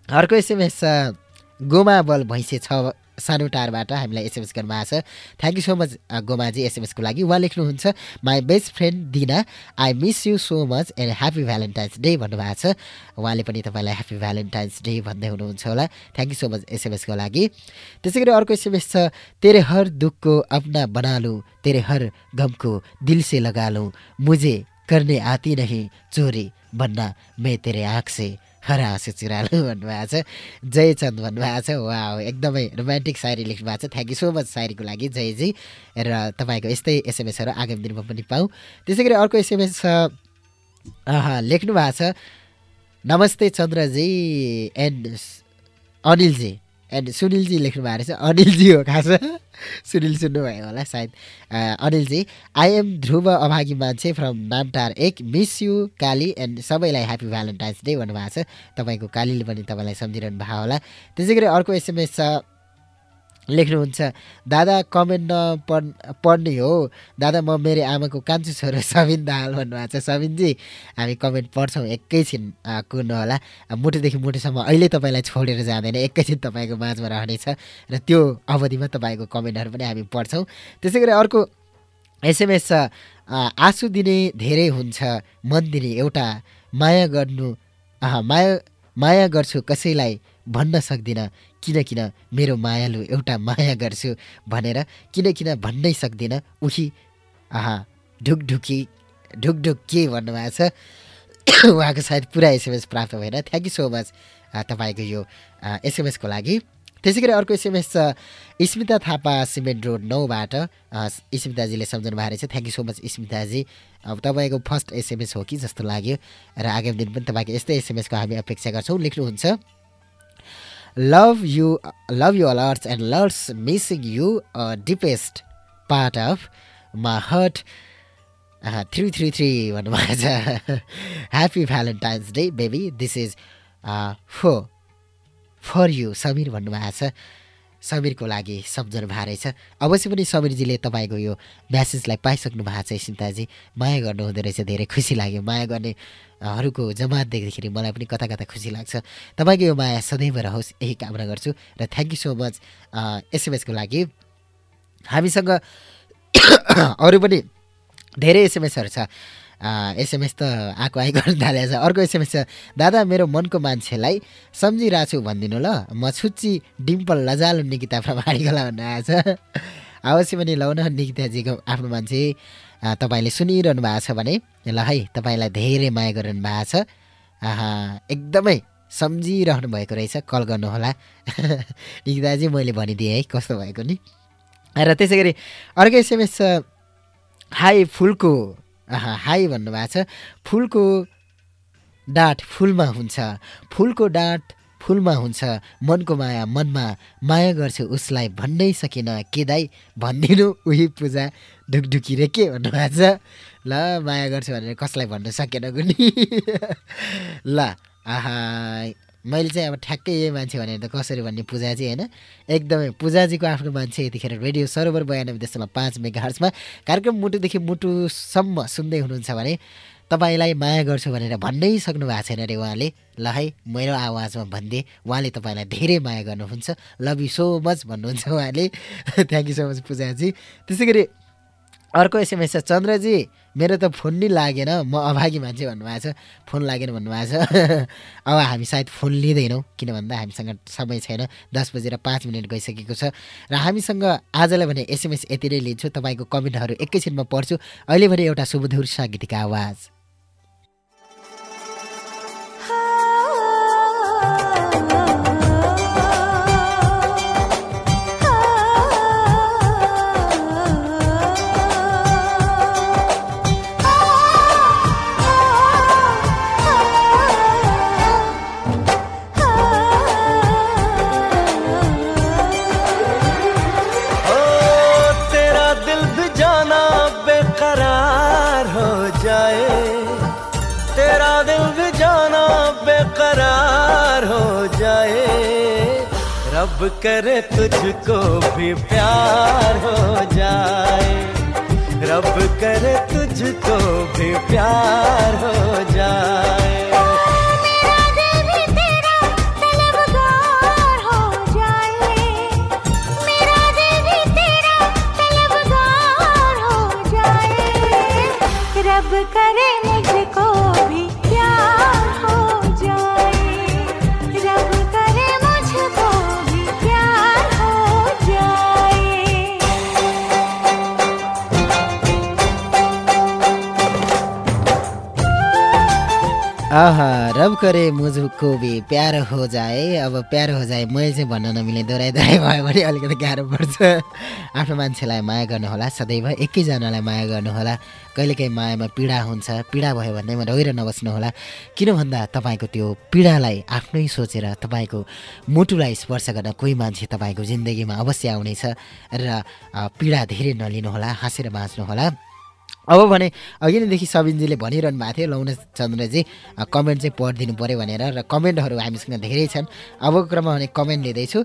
अर्को एसएमएस छ गोमा बल भैँसे छ सानो टारबाट हामीलाई एसएमएस गर्नुभएको छ। थ्याङ्क यू सो मच गोमाजी एसएमएसको लागि। उहाँ लेख्नुहुन्छ my best friend Dina I miss you so much and happy Valentine's day भन्नुभएको छ। उहाँले पनि तपाईँलाई ह्याप्पी भ्यालेन्टाइन्स डे भन्दै हुनुहुन्छ होला। थ्याङ्क यू सो मच एसएमएसको लागि। त्यसै गरी अर्को एसएमएस छ तेरे हर दुःखको अपना बना लूं तेरे हर गमको दिल से लगा लूं मुझे करने आती नहीं चोरी बनना मैं तेरे आँख से। हर चुरालु भन्नुभएको छ। जयचन्द भन्नुभएको छ। वा एकदमै रोमान्टिक सायरी लेख्नु भएको छ। थ्याङ्क यू सो मच सायरीको लागि जयजी। र तपाईँको यस्तै एसएमएसहरू आगामी दिनमा पनि पाऊँ। त्यसै गरी अर्को एसएमएस छ। लेख्नु भएको छ। नमस्ते चन्द्रजी एन्ड अनिलजी। एन्ड सुनिलजी लेख्नु भएको रहेछ। अनिलजी हो खास सुनिल सुन्नुभयो होला सायद। अनिलजी आई एम ध्रुव अभागी मान्छे फ्रम नामटार एक। मिस यु काली एन्ड सबैलाई ह्याप्पी भ्यालेन्टाइन्स डे भन्नुभएको छ। तपाईँको कालीले पनि तपाईँलाई सम्झिरहनु भएको होला। त्यसै गरी अर्को एसएमएस छ। लेख्नुहुन्छ। दादा कमेन्ट नपढ पढ्ने हो। दादा म मेरो आमाको कान्छो छोरो सबिन दाहाल भन्नुभएको छ। सबिनजी हामी कमेन्ट पढ्छौँ एकैछिन अ, कुर्नु होला। अब मुटुदेखि मुटुसम्म अहिले तपाईँलाई छोडेर जाँदैन। एकैछिन तपाईँको माझमा रहनेछ र त्यो अवधिमा तपाईँको कमेन्टहरू पनि हामी पढ्छौँ। त्यसै गरी अर्को एसएमएस छ आँसु दिने धेरै हुन्छ मन दिने एउटा। माया गर्नु माया माया गर्छु कसैलाई भन्न सक्दिनँ। किन किन मेरो मायालु एउटा माया गर्छु भनेर किन किन भन्नै सक्दिनँ। उही आहा ढुकढुकी ढुकढुक के भन्नुभएको छ? उहाँको सायद पुरा एसएमएस प्राप्त भएन। थ्याङ्क यू सो मच तपाईँको यो एसएमएसको लागि। त्यसै गरी अर्को एसएमएस छ स्मिता थापा सिमेन्ट रोड नौबाट। स्मिताजीले सम्झाउनु भएको रहेछ। थ्याङ्क यू सो मच स्मिताजी। अब तपाईँको फर्स्ट एसएमएस हो कि जस्तो लाग्यो। र आगामी दिन पनि तपाईँको यस्तै एसएमएसको हामी अपेक्षा गर्छौँ। लेख्नुहुन्छ। Love you love you a lots and lots missing you deepest part of my heart three three three भन्नुभएको छ happy Valentine's day baby this is for for you Samir भन्नुभएको छ समीरको लागि सम्झनु भएको रहेछ। अवश्य पनि समीरजीले तपाईँको यो म्यासेजलाई पाइसक्नु भएको छ स्मिताजी माया गर्नुहुँदो रहेछ धेरै खुसी लाग्यो। माया गर्ने अ, हरूको जमात देख्दाखेरि मलाई पनि कता कता खुसी लाग्छ। तपाईँको यो माया सदैव रहोस् यही कामना गर्छु र थ्याङ्क यू सो मच एसएमएसको लागि। हामीसँग अरू पनि धेरै एसएमएसहरू छ। एसएमएस त आएको आइ गर्न थालेको छ अर्को एसएमएस छ दादा मेरो मनको मान्छेलाई सम्झिरहेको छु भनिदिनु ल। म छुच्ची डिम्पल लजालु निकिता प्रमाणिकला भन्नु छ। अवश्य पनि लौ न निकिताजीको आफ्नो मान्छे। तपाईँले सुनिरहनु भएको छ भने ल है तपाईँलाई धेरै माया गरिरहनु भएको छ। एकदमै सम्झिरहनु भएको रहेछ। कल गर्नुहोला। निकिताजी मैले भनिदिएँ है कस्तो भएको नि? र त्यसै गरी अर्को एसएमएस छ हाई फुलको आहा हाई भन्नुभएको छ। फुलको डाँठ फुलमा हुन्छ। फुलको डाँठ फुलमा हुन्छ। मनको माया मनमा माया गर्छु उसलाई भन्नै सकिन। के दाई? भनिदिनु उही पूजा ढुकढुकी रे के भन्नुभएको छ? ल माया गर्छु भनेर कसलाई भन्न सकेन कुनि ल आहा मैले चाहिँ अब ठ्याक्कै यही मान्छे भनेर त कसरी भन्ने पूजाजी होइन? एकदमै पूजाजीको आफ्नो मान्छे यतिखेर रेडियो सरोवर बयानब्बे दशमलव पाँच मेगा हर्समा कार्यक्रम मुटुदेखि मुटुसम्म सुन्दै हुनुहुन्छ भने तपाईँलाई माया गर्छु भनेर भन्नै सक्नु भएको छैन अरे उहाँले। ल है मेरो आवाजमा भनिदिए उहाँले तपाईँलाई धेरै माया गर्नुहुन्छ। लभ यु सो मच भन्नुहुन्छ उहाँले। थ्याङ्क यू सो मच पूजाजी। त्यसै गरी अर्को एसएमएस छ चन्द्रजी। मेरो त फोन नि लागेन। म अभागी मान्छे भन्नुभएको छ। फोन लागेन भन्नुभएको छ। अब हामी सायद फोन लिँदैनौँ किन भन्दा हामीसँग समय छैन। दस बजेर पाँच मिनट गइसकेको छ। र हामीसँग आजलाई भने एसएमएस यति नै लिन्छु। तपाईँको कमेन्टहरू एकैछिनमा पढ्छु। अहिले भने एउटा सुमधुर साङ्गीतिक आवाज। करे तुझको भी प्यार हो जाए। रब करे तुझको भी प्यार हो जाए। आहा रब करे मुझको भी प्यार हो जाए। अब प्यार हो जाए मैले चाहिँ भन्न नमिले दोहोऱ्याइ दोहोऱ्याइ भयो भने अलिकति गाह्रो पर्छ। आफ्नो मान्छेलाई माया गर्नुहोला सदैव एकैजनालाई माया गर्नुहोला। कहिलेकाहीँ मायामा पीडा हुन्छ पीडा भयो भन्दैमा रोएर नबस्नुहोला। किन भन्दा तपाईँको त्यो पीडालाई आफ्नै सोचेर तपाईँको मुटुलाई स्पर्श गर्न कोही मान्छे तपाईँको जिन्दगीमा अवश्य आउनेछ र पीडा धेरै नलिनुहोला हाँसेर बाँच्नुहोला। अब भने अघि नैदेखि सबिनजीले भनिरहनु भएको थियो लौन चन्द्रजी कमेन्ट चाहिँ पढिदिनु पऱ्यो भनेर र कमेन्टहरू हामीसँग धेरै छन्। अबको क्रममा भने कमेन्ट लिँदैछु।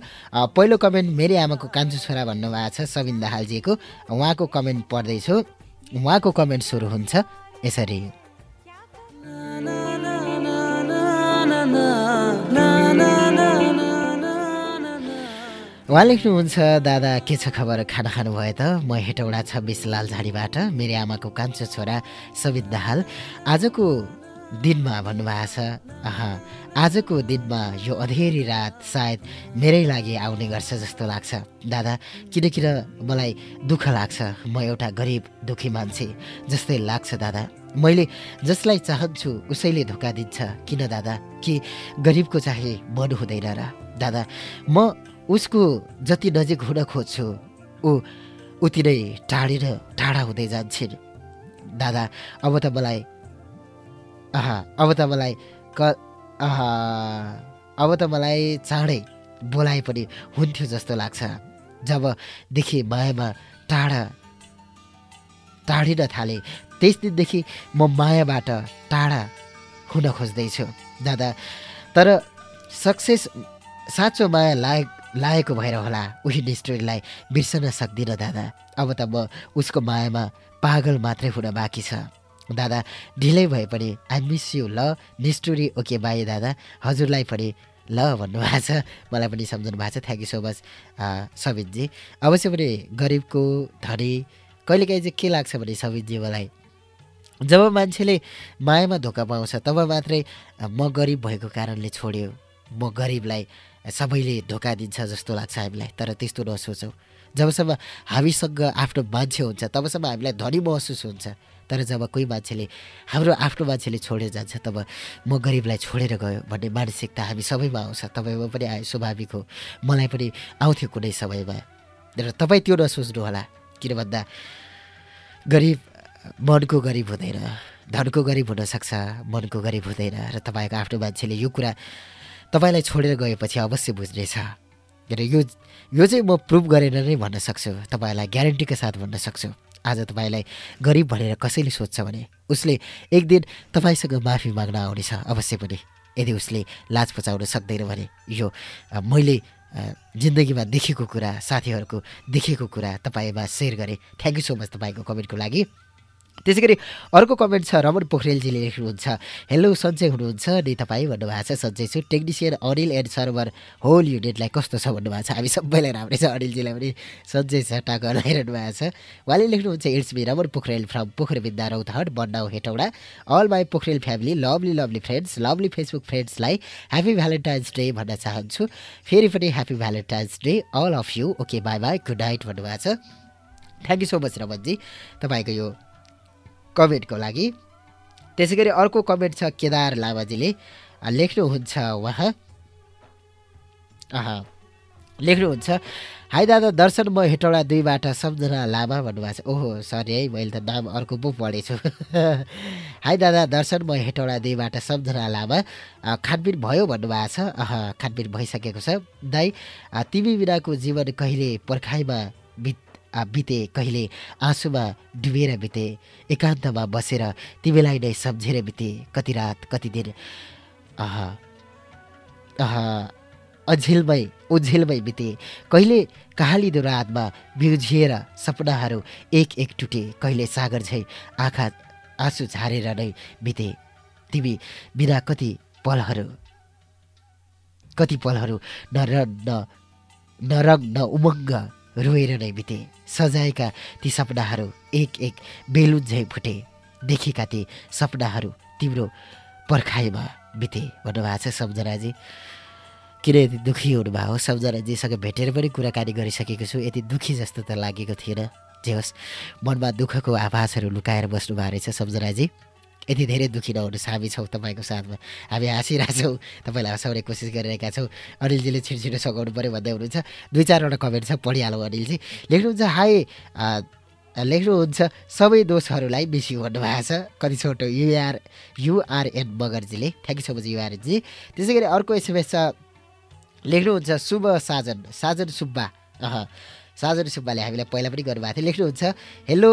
पहिलो कमेन्ट मेरै आमाको कान्छो छोरा भन्नुभएको छ सबिन दाहालजीको। उहाँको कमेन्ट पढ्दैछु। उहाँको कमेन्ट सुरु हुन्छ। यसरी। उहाँ लेख्नुहुन्छ दादा के छ खबर? खाना खानुभयो त? म हेटौडा छब्बिस लालझाडीबाट मेरो आमाको कान्छो छोरा सबित दाहाल। आजको दिनमा भन्नुभएको छ आहा आजको दिनमा यो अँधेरी रात सायद मेरै लागि आउने गर्छ जस्तो लाग्छ। दादा किनकि मलाई दुःख लाग्छ। म एउटा गरिब दुःखी मान्छे जस्तै लाग्छ दादा। मैले जसलाई चाहन्छु उसैले धोका दिन्छ। किन दादा? कि गरिबको चाहिँ मन हुँदैन र? दादा म उसको जति नजिक हुन खोज्छु ऊ उति नै टाढी र टाढा हुँदै जान्छन्। दादा अब त मलाई आहा अब त मलाई क अब त मलाई चाँडै बोलाए पनि हुन्थ्यो जस्तो लाग्छ। जबदेखि मायामा टाढा टाढिन थालेँ त्यस दिनदेखि म मायाबाट टाढा हुन खोज्दैछु। दादा तर सक्सेस साँचो माया लायक लागेको भएर होला। उही निष्ठुरीलाई बिर्सन सक्दिनँ दादा। अब त म उसको मायामा पागल मात्रै हुन बाँकी छ। दादा ढिलै भए पनि आई मिस यु ल। निष्ठुरी ओके बाई दादा। हजुरलाई पनि ल भन्नुभएको छ। मलाई पनि सम्झाउनु भएको छ। थ्याङ्क यू सो मच सबितजी अवश्य पनि गरिबको धनी कहिलेकाहीँ चाहिँ के लाग्छ भने सबितजी मलाई? जब मान्छेले मायामा धोका पाउँछ तब मात्रै म गरिब भएको कारणले छोड्यो। म गरिबलाई सबैले धोका दिन्छ जस्तो लाग्छ हामीलाई तर त्यस्तो नसोचौँ। जबसम्म हामीसँग आफ्नो मान्छे हुन्छ तबसम्म हामीलाई धनी महसुस हुन्छ। तर जब कोही मान्छेले हाम्रो आफ्नो मान्छेले छोडेर जान्छ तब म गरिबलाई छोडेर गयो भन्ने मानसिकता हामी सबैमा आउँछ। तपाईँमा पनि आयो स्वाभाविक हो। मलाई पनि आउँथ्यो कुनै समयमा। र तपाईँ त्यो नसोच्नु होला किन भन्दा गरिब मनको गरिब हुँदैन। धनको गरिब हुनसक्छ मनको गरिब हुँदैन। र तपाईँको आफ्नो मान्छेले यो कुरा तपाईँलाई छोडेर गएपछि अवश्य बुझ्नेछ। र यो यो चाहिँ म प्रुभ गरेर नै भन्न सक्छु। तपाईँलाई ग्यारेन्टीका साथ भन्न सक्छु। आज तपाईँलाई गरिब भनेर कसैले सोध्छ भने उसले एक दिन तपाईँसँग माफी माग्न आउनेछ अवश्य पनि। यदि उसले लाज पचाउन सक्दैन भने यो मैले जिन्दगीमा देखेको कुरा साथीहरूको देखेको कुरा तपाईँमा सेयर गरेँ। थ्याङ्क यू सो मच तपाईँको कमेन्टको लागि। त्यसै गरी अर्को कमेन्ट छ रमन पोखरेलजीले लेख्नुहुन्छ हेलो सञ्चय हुनुहुन्छ नि तपाईँ भन्नुभएको छ सञ्चय छु। Technician Anil and Sarovar whole युनिटलाई कस्तो छ भन्नुभएको छ? हामी सबैलाई राम्रै छ। अनिलजीलाई पनि सञ्चय छ टाको लगाइरहनु भएको छ। उहाँले लेख्नुहुन्छ it's me Raman Pokharel from Pokharbinda Rautahat Bandau Hetauda. All my Pokharel family lovely lovely friends lovely Facebook फ्रेन्ड्सलाई happy Valentine's day भन्न चाहन्छु। फेरि पनि happy Valentine's day all of you. Okay bye bye good night भन्नुभएको छ। Thank you so much रमनजी। तपाईँको यो कमेन्टको लागि। त्यसै गरी अर्को कमेन्ट छ केदार लामाजीले। लेख्नुहुन्छ उहाँ लेख्नुहुन्छ हाई दादा दर्शन म हेटौडा दुईबाट सम्झना लामा भन्नुभएको छ। ओहो सरी है मैले त नाम अर्को पो पढेछु। हाई दादा दर्शन म हेटौडा दुईबाट सम्झना लामा। खानपिन भयो भन्नुभएको छ। अह खानपिन भइसकेको छ। दाई तिमी बिनाको जीवन कहिले पर्खाइमा बित बिते कहिले आँसुमा डुबेर बिते एकान्तमा बसेर तिमीलाई नै सम्झेर बिते कति रात कति दिन। अह अह अझेलमै ओझेलमै बिते। कहिले कहालिदो रातमा बिउझिएर सपनाहरू एक एक टुटे कहिले सागर झै आँखा आँसु झारेर नै बिते। तिमी बिना कति पलहरू कति पलहरू न र न नरङ न उमङ्ग रोएर नै बिते। सजाएका ती सपनाहरू एक एक बेलुन झै फुटे। देखेका ती सपनाहरू तिम्रो पर्खाइमा बिते। भन्नुभएको छ सम्झनाजी किन यति दुःखी हुनुभएको हो सम्झनाजीसँग भेटेर पनि कुराकानी गरिसकेको छु। यति दुःखी जस्तो त लागेको थिएन। जे होस् मनमा दुःखको आभासहरू लुकाएर बस्नु भएको रहेछ सम्झनाजी यति धेरै दुःखी नहुनुहोस् हामी छौँ तपाईँको साथमा। हामी हाँसिरहेछौँ। तपाईँलाई हँसाउने कोसिस गरिरहेका छौँ। अनिलजीले छिटो छिटो सघाउनु पऱ्यो भन्दै हुनुहुन्छ। दुई चारवटा कमेन्ट छ पढिहालौँ अनिलजी। लेख्नुहुन्छ हाई लेख्नुहुन्छ सबै दोषहरूलाई बेसी भन्नुभएको छ। कति छोटो U R U R N मगरजीले thank you so much युआरएनजी। त्यसै गरी अर्को एसएमएस छ। लेख्नुहुन्छ शुभ साजन साजन सुब्बा। अह साजन सुब्बाले हामीलाई पहिला पनि गर्नुभएको थियो। लेख्नुहुन्छ हेलो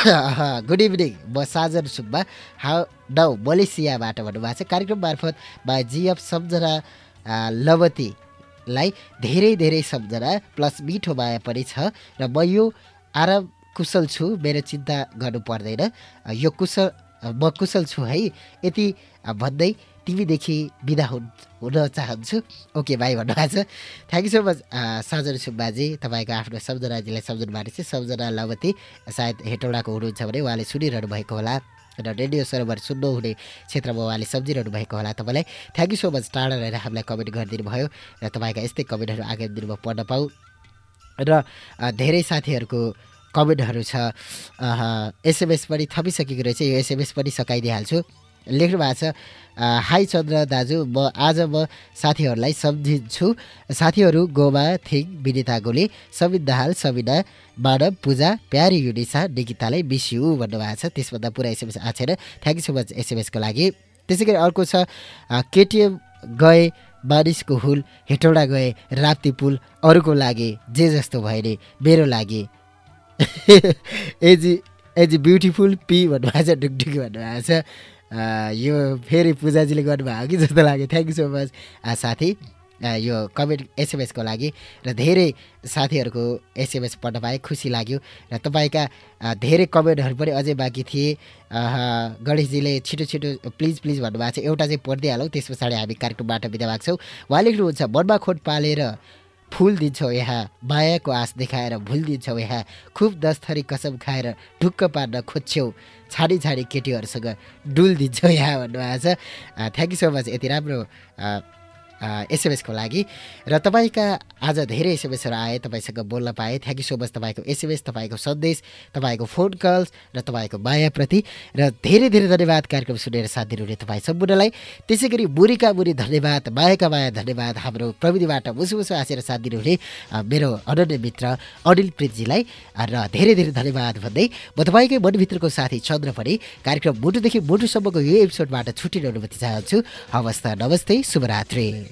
गुड इभिनिङ म साजन सुब्बा। हाउ नाउ मलेसियाबाट भन्नुभएको छ। कार्यक्रम मार्फत मा जिएफ सम्झना लवतीलाई धेरै धेरै सम्झना प्लस मिठो माया पनि छ। र म यो आराम कुशल छु मेरो चिन्ता गर्नु पर्दैन। यो कुशल म कुशल छु है। यति भन्दै टिभीदेखि बिदा हुन हुन चाहन्छु। ओके भाइ भन्नुभएको छ। Thank you so much Sajan सुब्बाजी। तपाईँको आफ्नो सम्झनाजीलाई सम्झनु भएको छ सम्झना लवती सायद हेटौडाको हुनुहुन्छ भने उहाँले सुनिरहनु भएको होला। र रेडियो सर्भर सुन्नुहुने क्षेत्रमा उहाँले सम्झिरहनु भएको होला तपाईँलाई। थ्याङ्क यू सो मच टाढा रहेर हामीलाई कमेन्ट गरिदिनु भयो। र तपाईँका यस्तै कमेन्टहरू आगामी दिनमा पढ्न पाऊँ। र धेरै साथीहरूको कमेन्टहरू छ। एसएमएस पनि थपिसकेको रहेछ। यो एसएमएस पनि सकाइदिइहाल्छु। लेख्नु भएको छ हाई चन्द्र दाजु म आज म साथीहरूलाई सम्झिन्छु। साथीहरू गोमा थिङ विनिता गोले सबिन दाहाल सबिना मानव पूजा प्यारी युनिसा निकितालाई मिस यु भन्नुभएको छ। त्यसभन्दा पुरा एसएमएस आएको छैन। थ्याङ्क यू सो मच एसएमएसको लागि। त्यसै गरी अर्को छ केटिएम गए मानिसको हुल हेटौडा गए राप्ती पुल अरूको लागि जे जस्तो भयो नि मेरो लागि। एजी एजी ब्युटिफुल पी भन्नुभएको छ ढुकढुकी भन्नुभएको छ। यो फेरि पूजाजीले गर्नुभयो कि जस्तो लाग्यो। थ्याङ्क यू सो मच साथी। यो कमेन्ट एसएमएसको लागि र धेरै साथीहरूको एसएमएस पढ्न पाएँ खुसी लाग्यो र तपाईँका धेरै कमेन्टहरू पनि अझै बाँकी थिए। गणेशजीले छिटो छिटो प्लिज प्लिज भन्नुभएको छ। एउटा चाहिँ पढिदिइहालौँ त्यस पछाडि हामी कार्यक्रमबाट बिदा भएको छौँ। उहाँ लेख्नुहुन्छ मनमा खोट पालेर फुल दिन्छौ यहाँ मायाको आश देखाएर भुल दिन्छौ यहाँ। खुब दस थरी कसम खाएर ढुक्क पार्न खोज्छौ। छाडी छाडी केटीहरूसँग डुल दिन्छौ यहाँ भन्नुभएको छ। थ्याङ्क यू सो मच यति राम्रो एसएमएसको लागि। र तपाईँका आज धेरै एसएमएसहरू आए तपाईँसँग बोल्न पाएँ। थ्याङ्क यू सो मच तपाईँको एसएमएस तपाईँको सन्देश तपाईँको फोन कल्स र तपाईँको मायाप्रति। र धेरै धेरै धन्यवाद कार्यक्रम सुनेर साथ दिनुहुने तपाईँ सम्पूर्णलाई। त्यसै गरी बुढीका बुढी धन्यवाद मायाका माया धन्यवाद हाम्रो प्रविधिबाट मुसु मुसु हाँसेर साथ दिनुहुने मेरो अनन्य मित्र अनिल प्रितजीलाई। र धेरै धेरै धन्यवाद भन्दै म तपाईँकै मनभित्रको साथी चन्द्र पनि कार्यक्रम मुटुदेखि मुटुसम्मको यो एपिसोडबाट छुट्टिने अनुमति चाहन्छु। हवस् त नमस्ते शुभरात्री।